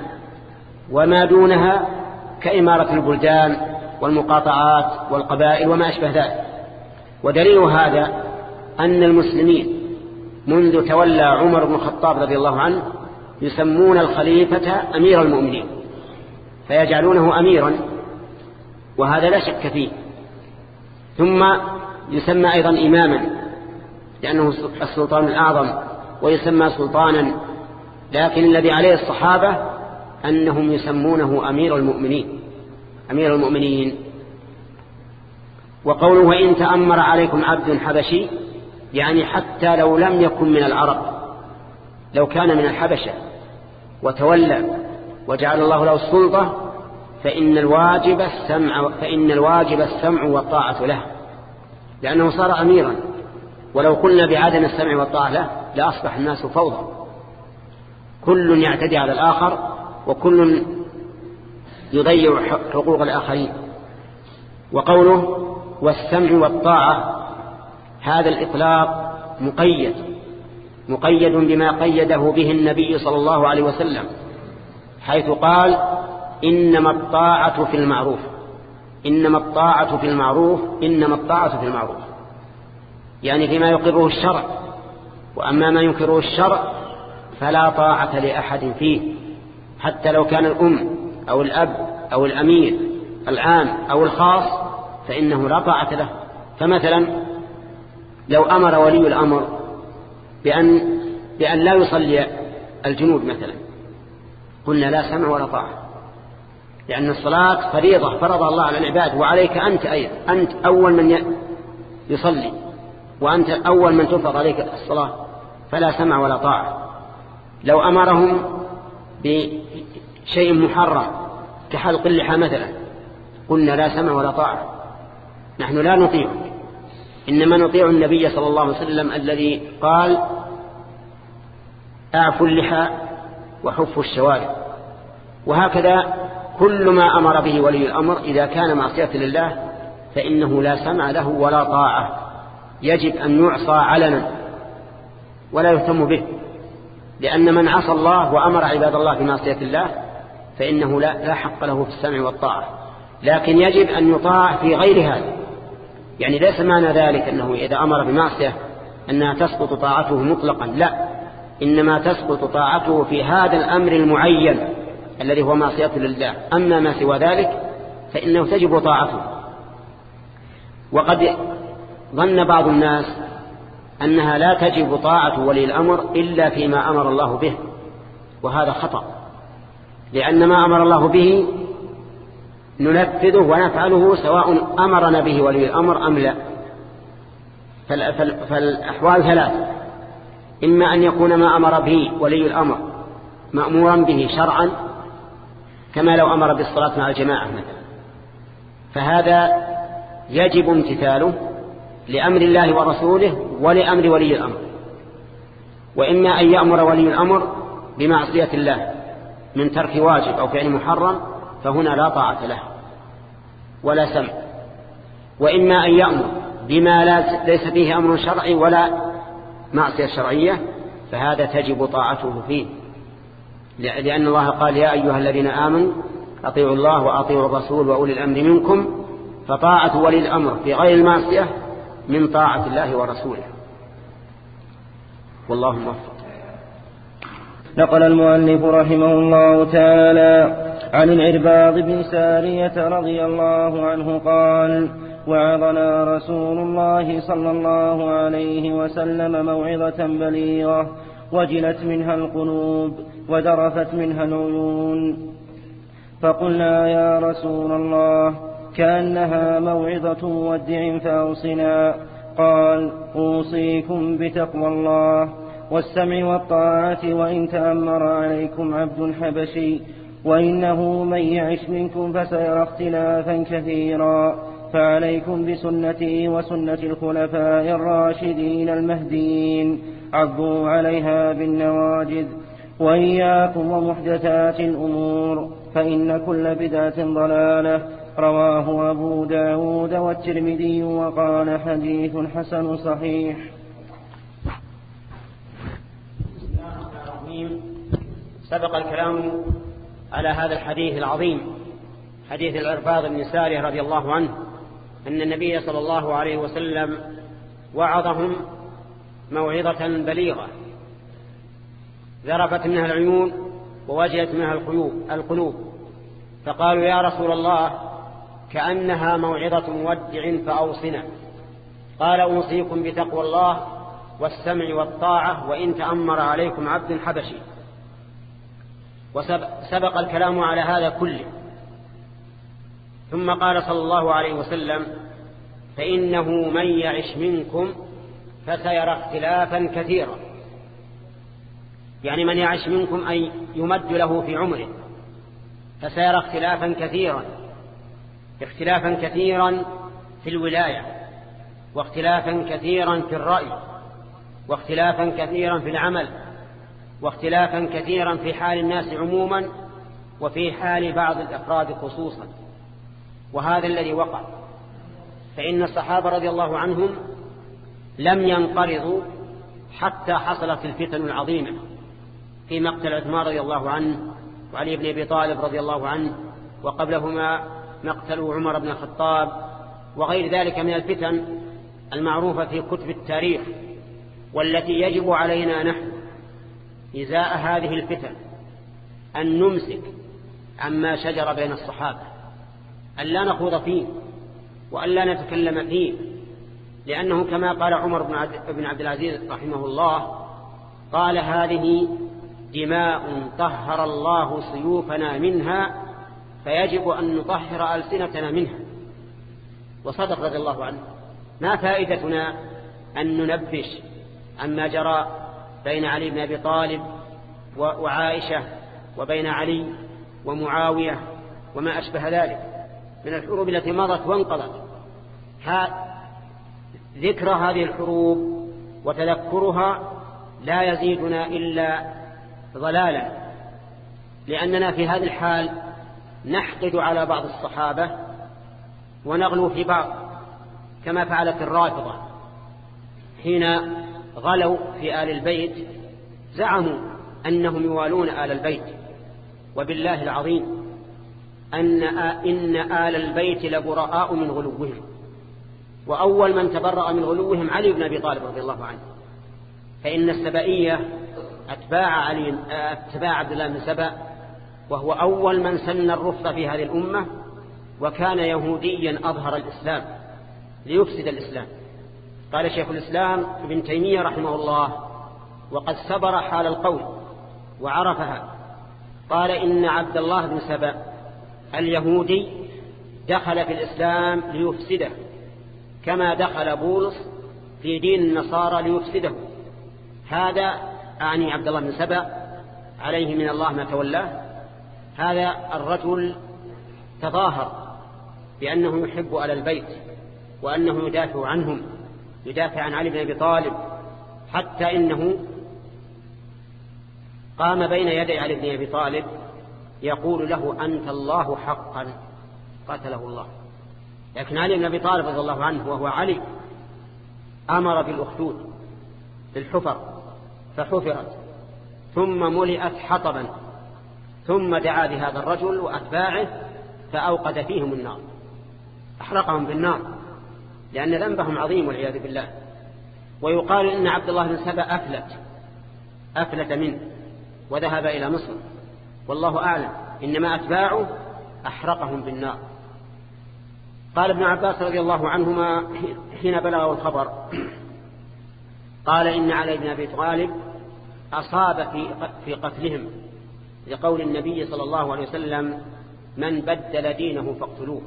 وما دونها كإمارة البلدان والمقاطعات والقبائل وما أشبه ذلك ودليل هذا أن المسلمين منذ تولى عمر بن الخطاب رضي الله عنه يسمون الخليفة أمير المؤمنين فيجعلونه أميرا وهذا لا شك فيه ثم يسمى أيضا إماما لأنه السلطان الأعظم ويسمى سلطانا لكن الذي عليه الصحابة أنهم يسمونه أمير المؤمنين أمير المؤمنين وقوله إن تأمر عليكم عبد حبشي يعني حتى لو لم يكن من العرب لو كان من الحبشة وتولى وجعل الله له السلطة فإن الواجب السمع فإن الواجب السمع والطاعة له لأنه صار أميرا ولو قلنا بعدم السمع والطاعة له لأصبح الناس فوضى كل يعتدي على الآخر وكل يضيع حقوق الآخرين وقوله والسمع والطاعة هذا الإطلاق مقيد مقيد بما قيده به النبي صلى الله عليه وسلم حيث قال إنما الطاعة في المعروف إنما الطاعة في المعروف إنما الطاعة في المعروف يعني فيما يقره الشرع وأما ما ينكره الشرع فلا طاعة لأحد فيه حتى لو كان الأم أو الأب أو الأمير العام أو الخاص فإنه لا طاعة له فمثلا لو أمر ولي الأمر بأن, بأن لا يصلي الجنود مثلا قلنا لا سمع ولا طاعة لأن الصلاة فريضة فرض الله على العباد وعليك أنت أيضا أنت أول من يصلي وأنت أول من تفرض عليك الصلاة فلا سمع ولا طاعة لو أمرهم بشيء محرم كحلق اللحى مثلا قلنا لا سمع ولا طاعة نحن لا نطيع إنما نطيع النبي صلى الله عليه وسلم الذي قال أعفوا اللحى وحفوا الشوارع وهكذا كل ما أمر به ولي الأمر إذا كان معصية لله فإنه لا سمع له ولا طاعة يجب أن يعصى علنا ولا يهتم به لأن من عصى الله وأمر عباد الله بمعصية الله فإنه لا, لا حق له في السمع والطاعة لكن يجب أن يطاع في غير هذا يعني ليس معنى ذلك أنه إذا أمر بمعصية أنها تسقط طاعته مطلقا لا إنما تسقط طاعته في هذا الأمر المعين الذي هو معصية لله أما ما سوى ذلك فإنه تجب طاعته وقد ظن بعض الناس أنها لا تجب طاعة ولي الأمر إلا فيما أمر الله به وهذا خطأ لأن ما أمر الله به ننفذه ونفعله سواء أمرنا به ولي الأمر أم لا فالأحوال ثلاث إما أن يكون ما أمر به ولي الأمر مأمورا به شرعا كما لو أمر بالصلاة مع الجماعة مثلا فهذا يجب امتثاله لأمر الله ورسوله ولأمر ولي الأمر وإما أن يأمر ولي الأمر بمعصية الله من ترك واجب أو فعل محرم فهنا لا طاعة له ولا سمع وإما أن يأمر بما ليس فيه أمر شرعي ولا معصية شرعية فهذا تجب طاعته فيه لأن الله قال يا أيها الذين آمنوا أطيعوا الله وأطيعوا الرسول وأولي الأمر منكم فطاعة ولي الأمر في غير المعصية
من طاعة الله ورسوله والله موفق نقل المؤلف رحمه الله تعالى عن العرباض بن سارية رضي الله عنه قال وعظنا رسول الله صلى الله عليه وسلم موعظة بليغة وجلت منها القلوب وذرفت منها العيون فقلنا يا رسول الله كأنها موعظة مودع فأوصنا قال أوصيكم بتقوى الله والسمع والطاعة وإن تأمر عليكم عبد حبشي وإنه من يعش منكم فسيرى اختلافا كثيرا فعليكم بسنتي وسنة الخلفاء الراشدين المهديين عضوا عليها بالنواجذ وإياكم ومحدثات الأمور فإن كل بدعة ضلالة رواه أبو داود والترمذي وقال حديث حسن صحيح
سبق الكلام على هذا الحديث العظيم حديث العرفاض بن ساره رضي الله عنه أن النبي صلى الله عليه وسلم وعظهم موعظة بليغة ذرفت منها العيون ووجهت منها القلوب فقالوا يا رسول الله كأنها موعظة مودع فأوصنا قال أوصيكم بتقوى الله والسمع والطاعة وإن تأمر عليكم عبد حبشي وسبق الكلام على هذا كله ثم قال صلى الله عليه وسلم فإنه من يعش منكم فسيرى اختلافا كثيرا يعني من يعش منكم أن يمد له في عمره فسيرى اختلافا كثيرا اختلافا كثيرا في الولاية واختلافا كثيرا في الرأي واختلافا كثيرا في العمل واختلافا كثيرا في حال الناس عموما وفي حال بعض الأفراد خصوصا وهذا الذي وقع فإن الصحابة رضي الله عنهم لم ينقرضوا حتى حصلت الفتن العظيمة في مقتل عثمان رضي الله عنه وعلي بن أبي طالب رضي الله عنه وقبلهما مقتل عمر بن الخطاب وغير ذلك من الفتن المعروفة في كتب التاريخ والتي يجب علينا نحن إزاء هذه الفتن أن نمسك عما شجر بين الصحابة أن لا نخوض فيه وأن لا نتكلم فيه لأنه كما قال عمر بن عبد العزيز رحمه الله قال هذه دماء طهر الله سيوفنا منها فيجب أن نطهر ألسنتنا منها وصدق رضي الله عنه ما فائدتنا أن ننبش عما جرى بين علي بن أبي طالب وعائشة وبين علي ومعاوية وما أشبه ذلك من الحروب التي مضت وانقضت ذكر هذه الحروب وتذكرها لا يزيدنا إلا ضلالا لأننا في هذه الحال نحقد على بعض الصحابة ونغلو في بعض كما فعلت الرافضة حين غلوا في آل البيت زعموا أنهم يوالون آل البيت وبالله العظيم أن إن آل البيت لبراء من غلوهم وأول من تبرأ من غلوهم علي بن أبي طالب رضي الله عنه فإن السبائية أتباع علي أتباع عبد الله بن سبأ وهو أول من سن الرفض في هذه الأمة وكان يهوديا أظهر الإسلام ليفسد الإسلام قال شيخ الإسلام ابن تيمية رحمه الله وقد صبر حال القول وعرفها قال إن عبد الله بن سبأ اليهودي دخل في الإسلام ليفسده كما دخل بولس في دين النصارى ليفسده هذا أعني عبد الله بن سبأ عليه من الله ما تولاه هذا الرجل تظاهر بأنه يحب على البيت وأنه يدافع عنهم يدافع عن علي بن أبي طالب حتى إنه قام بين يدي علي بن أبي طالب يقول له أنت الله حقا قتله الله لكن علي بن أبي طالب رضي الله عنه وهو علي أمر بالأخدود بالحفر فحفرت ثم ملئت حطبا ثم دعا بهذا الرجل وأتباعه فأوقد فيهم النار أحرقهم بالنار لأن ذنبهم عظيم والعياذ بالله ويقال إن عبد الله بن سبأ أفلت أفلت منه وذهب إلى مصر والله أعلم إنما أتباعه أحرقهم بالنار قال ابن عباس رضي الله عنهما حين بلغه الخبر قال إن علي بن أبي طالب أصاب في قتلهم لقول النبي صلى الله عليه وسلم من بدل دينه فاقتلوه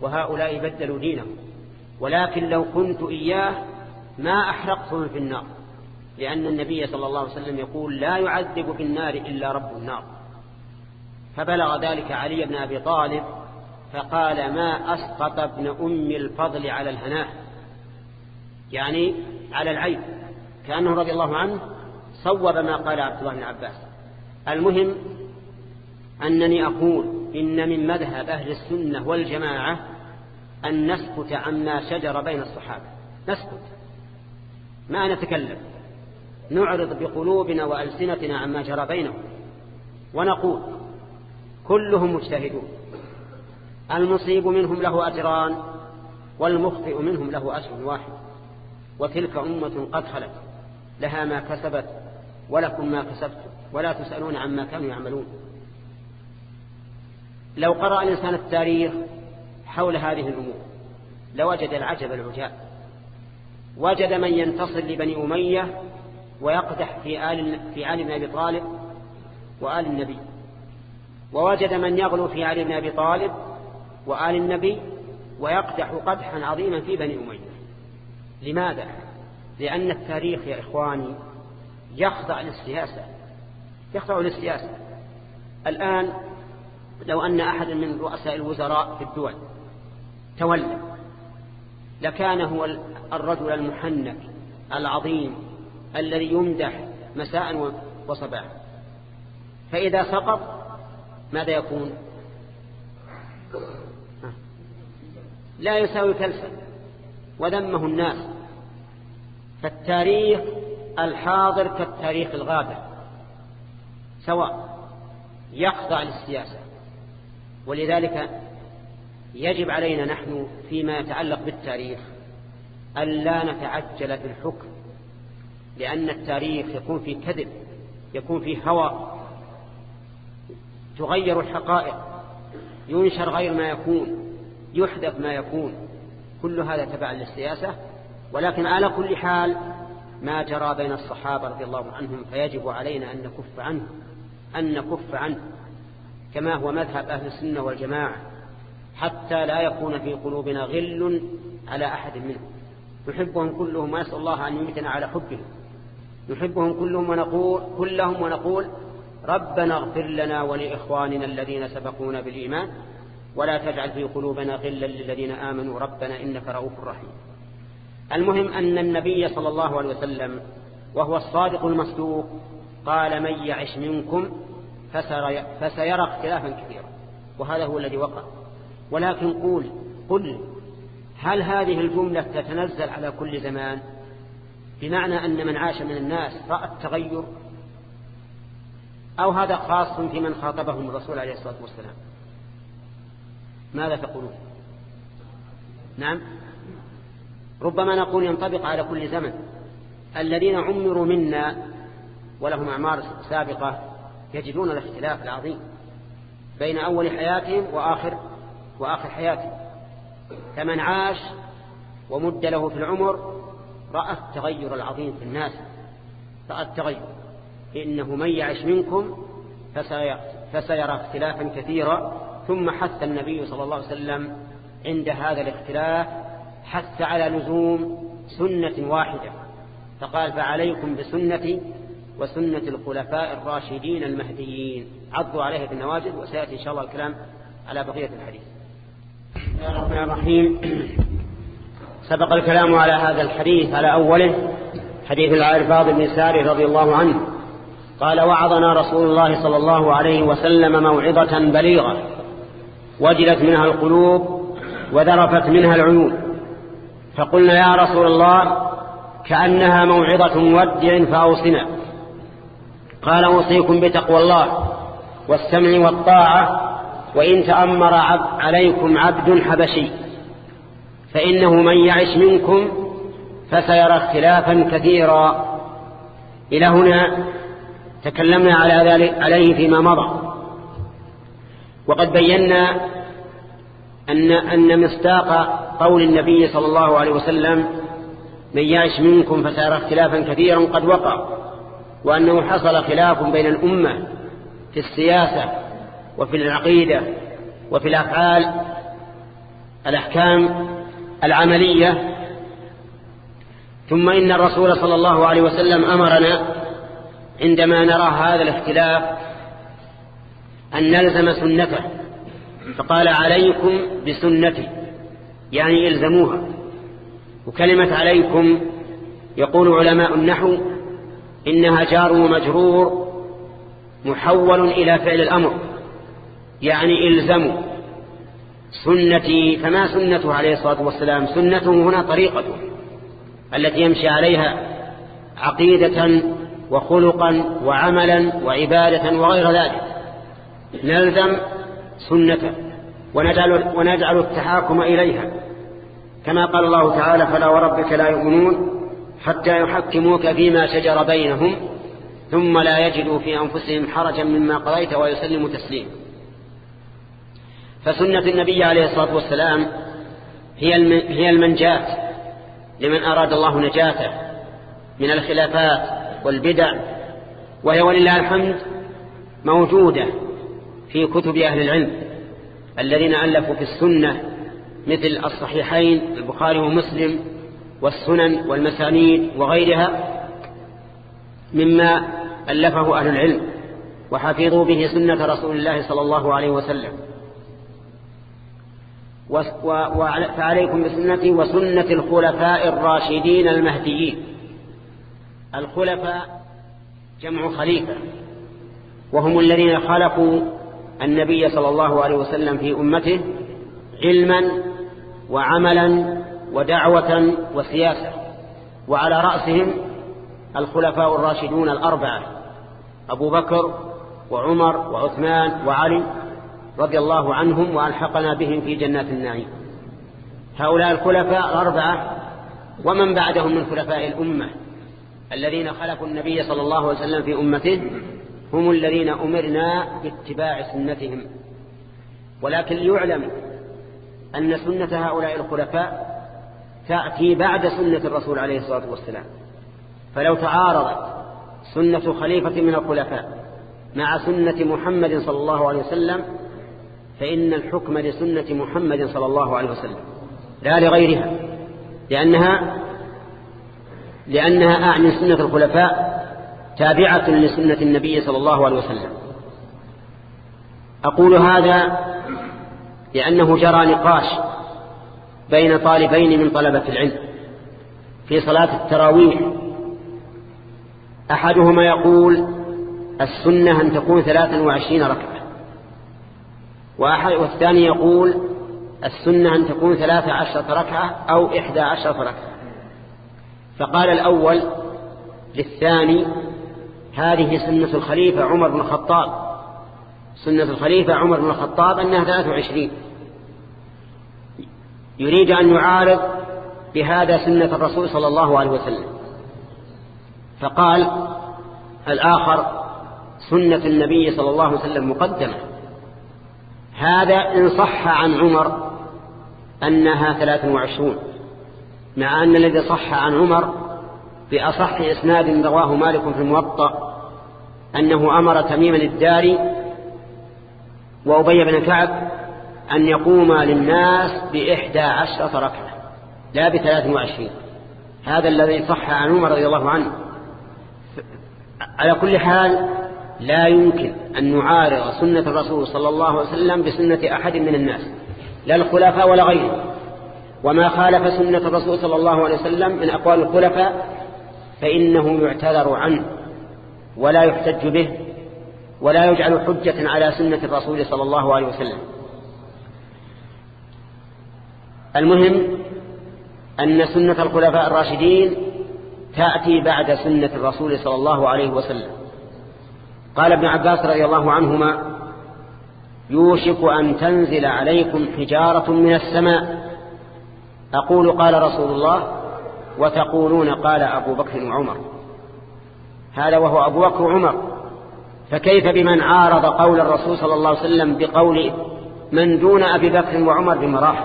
وهؤلاء بدلوا دينهم ولكن لو كنت إياه ما أحرقتهم في النار لأن النبي صلى الله عليه وسلم يقول لا يعذب في النار إلا رب النار فبلغ ذلك علي بن أبي طالب فقال ما أسقط ابن أم الفضل على الهناء يعني على العيب كأنه رضي الله عنه صوب ما قال عبد الله بن عباس المهم أنني أقول إن من مذهب أهل السنة والجماعة أن نسكت عما شجر بين الصحابة نسكت ما نتكلم نعرض بقلوبنا وألسنتنا عما جرى بينهم ونقول كلهم مجتهدون المصيب منهم له أجران والمخطئ منهم له أجر واحد وتلك أمة قد خلت لها ما كسبت ولكم ما كسبتم ولا تسألون عما كانوا يعملون لو قرأ الإنسان التاريخ حول هذه الأمور لوجد العجب العجاب وجد من ينتصر لبني أمية ويقدح في آل, في آل بن أبي طالب وآل النبي ووجد من يغلو في آل بن أبي طالب وآل النبي ويقدح قدحا عظيما في بني أمية لماذا؟ لأن التاريخ يا إخواني يخضع للسياسة يخضع للسياسة الآن لو أن أحد من رؤساء الوزراء في الدول تولى لكان هو الرجل المحنك العظيم الذي يمدح مساء وصباحا فإذا سقط ماذا يكون لا يساوي كلسا وذمه الناس فالتاريخ الحاضر كالتاريخ الغابر سواء يخضع للسياسة ولذلك يجب علينا نحن فيما يتعلق بالتاريخ ألا نتعجل في الحكم لأن التاريخ يكون فيه كذب يكون فيه هوى تغير الحقائق ينشر غير ما يكون يحدث ما يكون كل هذا تبعا للسياسة ولكن على كل حال ما جرى بين الصحابة رضي الله عنهم فيجب علينا أن نكف عنه أن نكف عنه كما هو مذهب أهل السنة والجماعة حتى لا يكون في قلوبنا غل على أحد منهم نحبهم كلهم ونسأل الله أن يمتنا على حبهم نحبهم كلهم ونقول, كلهم ونقول ربنا اغفر لنا ولإخواننا الذين سبقونا بالإيمان ولا تجعل في قلوبنا غلا للذين آمنوا ربنا إنك رؤوف رحيم المهم أن النبي صلى الله عليه وسلم وهو الصادق المصدوق قال من يعش منكم فسيرى اختلافا كثيرا وهذا هو الذي وقع ولكن قول قل هل هذه الجملة تتنزل على كل زمان بمعنى أن من عاش من الناس رأى التغير أو هذا خاص في من خاطبهم الرسول عليه الصلاة والسلام ماذا تقولون نعم ربما نقول ينطبق على كل زمن الذين عمروا منا ولهم أعمار سابقة يجدون الاختلاف العظيم بين أول حياتهم وآخر وآخر حياتهم فمن عاش ومد له في العمر رأى التغير العظيم في الناس رأى التغير إنه من يعش منكم فسيرى اختلافا كثيرا ثم حث النبي صلى الله عليه وسلم عند هذا الاختلاف حث على لزوم سنة واحدة فقال فعليكم بسنتي وسنة الخلفاء الراشدين المهديين عضوا عليها بالنواجد وسيأتي إن شاء الله الكلام على بقية الحديث بسم الله الرحمن الرحيم سبق الكلام على هذا الحديث على أوله حديث العرفاض بن ساري رضي الله عنه قال وعظنا رسول الله صلى الله عليه وسلم موعظة بليغة وجلت منها القلوب وذرفت منها العيون فقلنا يا رسول الله كأنها موعظة مودع فأوصنا قال أوصيكم بتقوى الله والسمع والطاعة وإن تأمر عبد عليكم عبد حبشي فإنه من يعش منكم فسيرى اختلافا كثيرا إلى هنا تكلمنا على ذلك عليه فيما مضى وقد بينا أن, أن مصداق قول النبي صلى الله عليه وسلم من يعش منكم فسار اختلافا كثيرا قد وقع وأنه حصل خلاف بين الأمة في السياسة وفي العقيدة وفي الأفعال الأحكام العملية ثم إن الرسول صلى الله عليه وسلم أمرنا عندما نرى هذا الاختلاف أن نلزم سنته فقال عليكم بسنتي يعني إلزموها وكلمة عليكم يقول علماء النحو إنها جار ومجرور محول إلى فعل الأمر يعني إلزموا سنتي فما سنته عليه الصلاة والسلام سنته هنا طريقته التي يمشي عليها عقيدة وخلقا وعملا وعبادة وغير ذلك نلزم سنته ونجعل, ونجعل التحاكم إليها كما قال الله تعالى فلا وربك لا يؤمنون حتى يحكموك فيما شجر بينهم ثم لا يجدوا في أنفسهم حرجا مما قضيت ويسلموا تسليما فسنة النبي عليه الصلاة والسلام هي المنجاة لمن أراد الله نجاته من الخلافات والبدع وهي ولله الحمد موجودة في كتب أهل العلم الذين ألفوا في السنة مثل الصحيحين البخاري ومسلم والسنن والمسانيد وغيرها مما ألفه أهل العلم وحفظوا به سنة رسول الله صلى الله عليه وسلم فعليكم بسنتي وسنة الخلفاء الراشدين المهديين الخلفاء جمع خليفة وهم الذين خلقوا النبي صلى الله عليه وسلم في أمته علما وعملا ودعوة وسياسة وعلى رأسهم الخلفاء الراشدون الأربعة أبو بكر وعمر وعثمان وعلي رضي الله عنهم وألحقنا بهم في جنات النعيم هؤلاء الخلفاء الأربعة ومن بعدهم من خلفاء الأمة الذين خلفوا النبي صلى الله عليه وسلم في أمته هم الذين أمرنا باتباع سنتهم ولكن ليعلم أن سنة هؤلاء الخلفاء تأتي بعد سنة الرسول عليه الصلاة والسلام فلو تعارضت سنة خليفة من الخلفاء مع سنة محمد صلى الله عليه وسلم فإن الحكم لسنة محمد صلى الله عليه وسلم لا لغيرها لأنها لأنها أعني سنة الخلفاء تابعة لسنة النبي صلى الله عليه وسلم أقول هذا لأنه جرى نقاش بين طالبين من طلبة العلم في صلاة التراويح أحدهما يقول السنة أن تكون ثلاثا وعشرين ركعة والثاني يقول السنة أن تكون ثلاثة عشرة ركعة أو إحدى عشرة ركعة فقال الأول للثاني هذه سنة الخليفة عمر بن الخطاب سنة الخليفة عمر بن الخطاب أنها 23 يريد أن يعارض بهذا سنة الرسول صلى الله عليه وسلم فقال الآخر سنة النبي صلى الله عليه وسلم مقدمة هذا إن صح عن عمر أنها 23 مع أن الذي صح عن عمر بأصح إسناد رواه مالك في الموطأ أنه أمر تميما الداري وأبي بن كعب أن يقوم للناس بإحدى عشرة ركعة لا بثلاث وعشرين هذا الذي صح عن عمر رضي الله عنه على كل حال لا يمكن أن نعارض سنة الرسول صلى الله عليه وسلم بسنة أحد من الناس لا الخلفاء ولا غيره وما خالف سنة الرسول صلى الله عليه وسلم من أقوال الخلفاء فإنه يعتذر عنه ولا يحتج به ولا يجعل حجة على سنة الرسول صلى الله عليه وسلم المهم أن سنة الخلفاء الراشدين تأتي بعد سنة الرسول صلى الله عليه وسلم قال ابن عباس رضي الله عنهما يوشك أن تنزل عليكم حجارة من السماء أقول قال رسول الله وتقولون قال أبو بكر وعمر هذا وهو أبو بكر وعمر فكيف بمن عارض قول الرسول صلى الله عليه وسلم بقول من دون أبي بكر وعمر بمراحل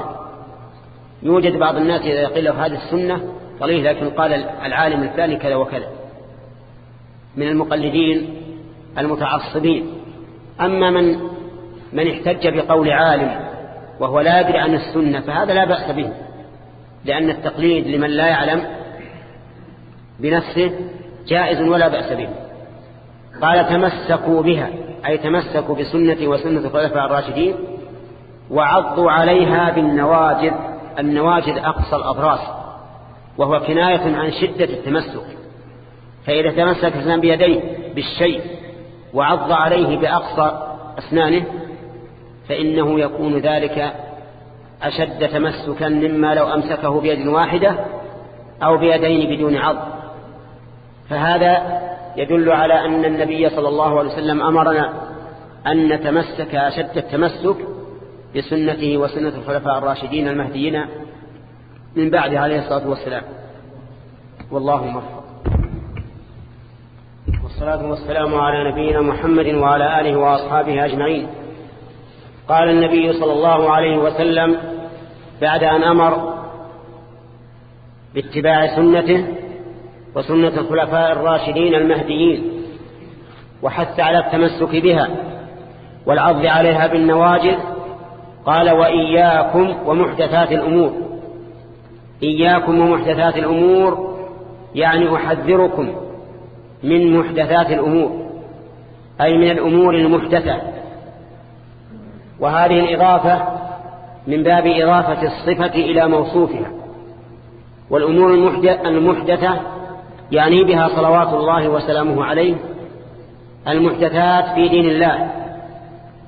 يوجد بعض الناس إذا قيل له هذه السنة طليه لكن قال العالم الثاني كذا وكذا من المقلدين المتعصبين أما من من احتج بقول عالم وهو لا يدري عن السنة فهذا لا بأس به لأن التقليد لمن لا يعلم بنفسه جائز ولا بأس به قال تمسكوا بها أي تمسكوا بسنتي وسنة الخلفاء الراشدين وعضوا عليها بالنواجذ النواجذ أقصى الأبراس وهو كناية عن شدة التمسك فإذا تمسك الإنسان بيديه بالشيء وعض عليه بأقصى أسنانه فإنه يكون ذلك أشد تمسكا مما لو أمسكه بيد واحدة أو بيدين بدون عض فهذا يدل على أن النبي صلى الله عليه وسلم أمرنا أن نتمسك أشد التمسك بسنته وسنة الخلفاء الراشدين المهديين من بعده عليه الصلاة والسلام والله مرفق والصلاة والسلام على نبينا محمد وعلى آله وأصحابه أجمعين قال النبي صلى الله عليه وسلم بعد أن أمر باتباع سنته وسنة الخلفاء الراشدين المهديين وحث على التمسك بها والعض عليها بالنواجذ قال وإياكم ومحدثات الأمور إياكم ومحدثات الأمور يعني أحذركم من محدثات الأمور أي من الأمور المحدثة وهذه الإضافة من باب إضافة الصفة إلى موصوفها والأمور المحدثة يعني بها صلوات الله وسلامه عليه المحدثات في دين الله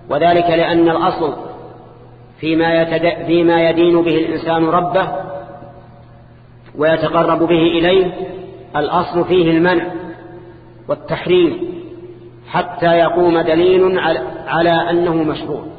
وذلك لأن الأصل فيما, يتد... فيما يدين به الإنسان ربه ويتقرب به إليه الأصل فيه المنع والتحريم حتى يقوم دليل على, أنه مشروع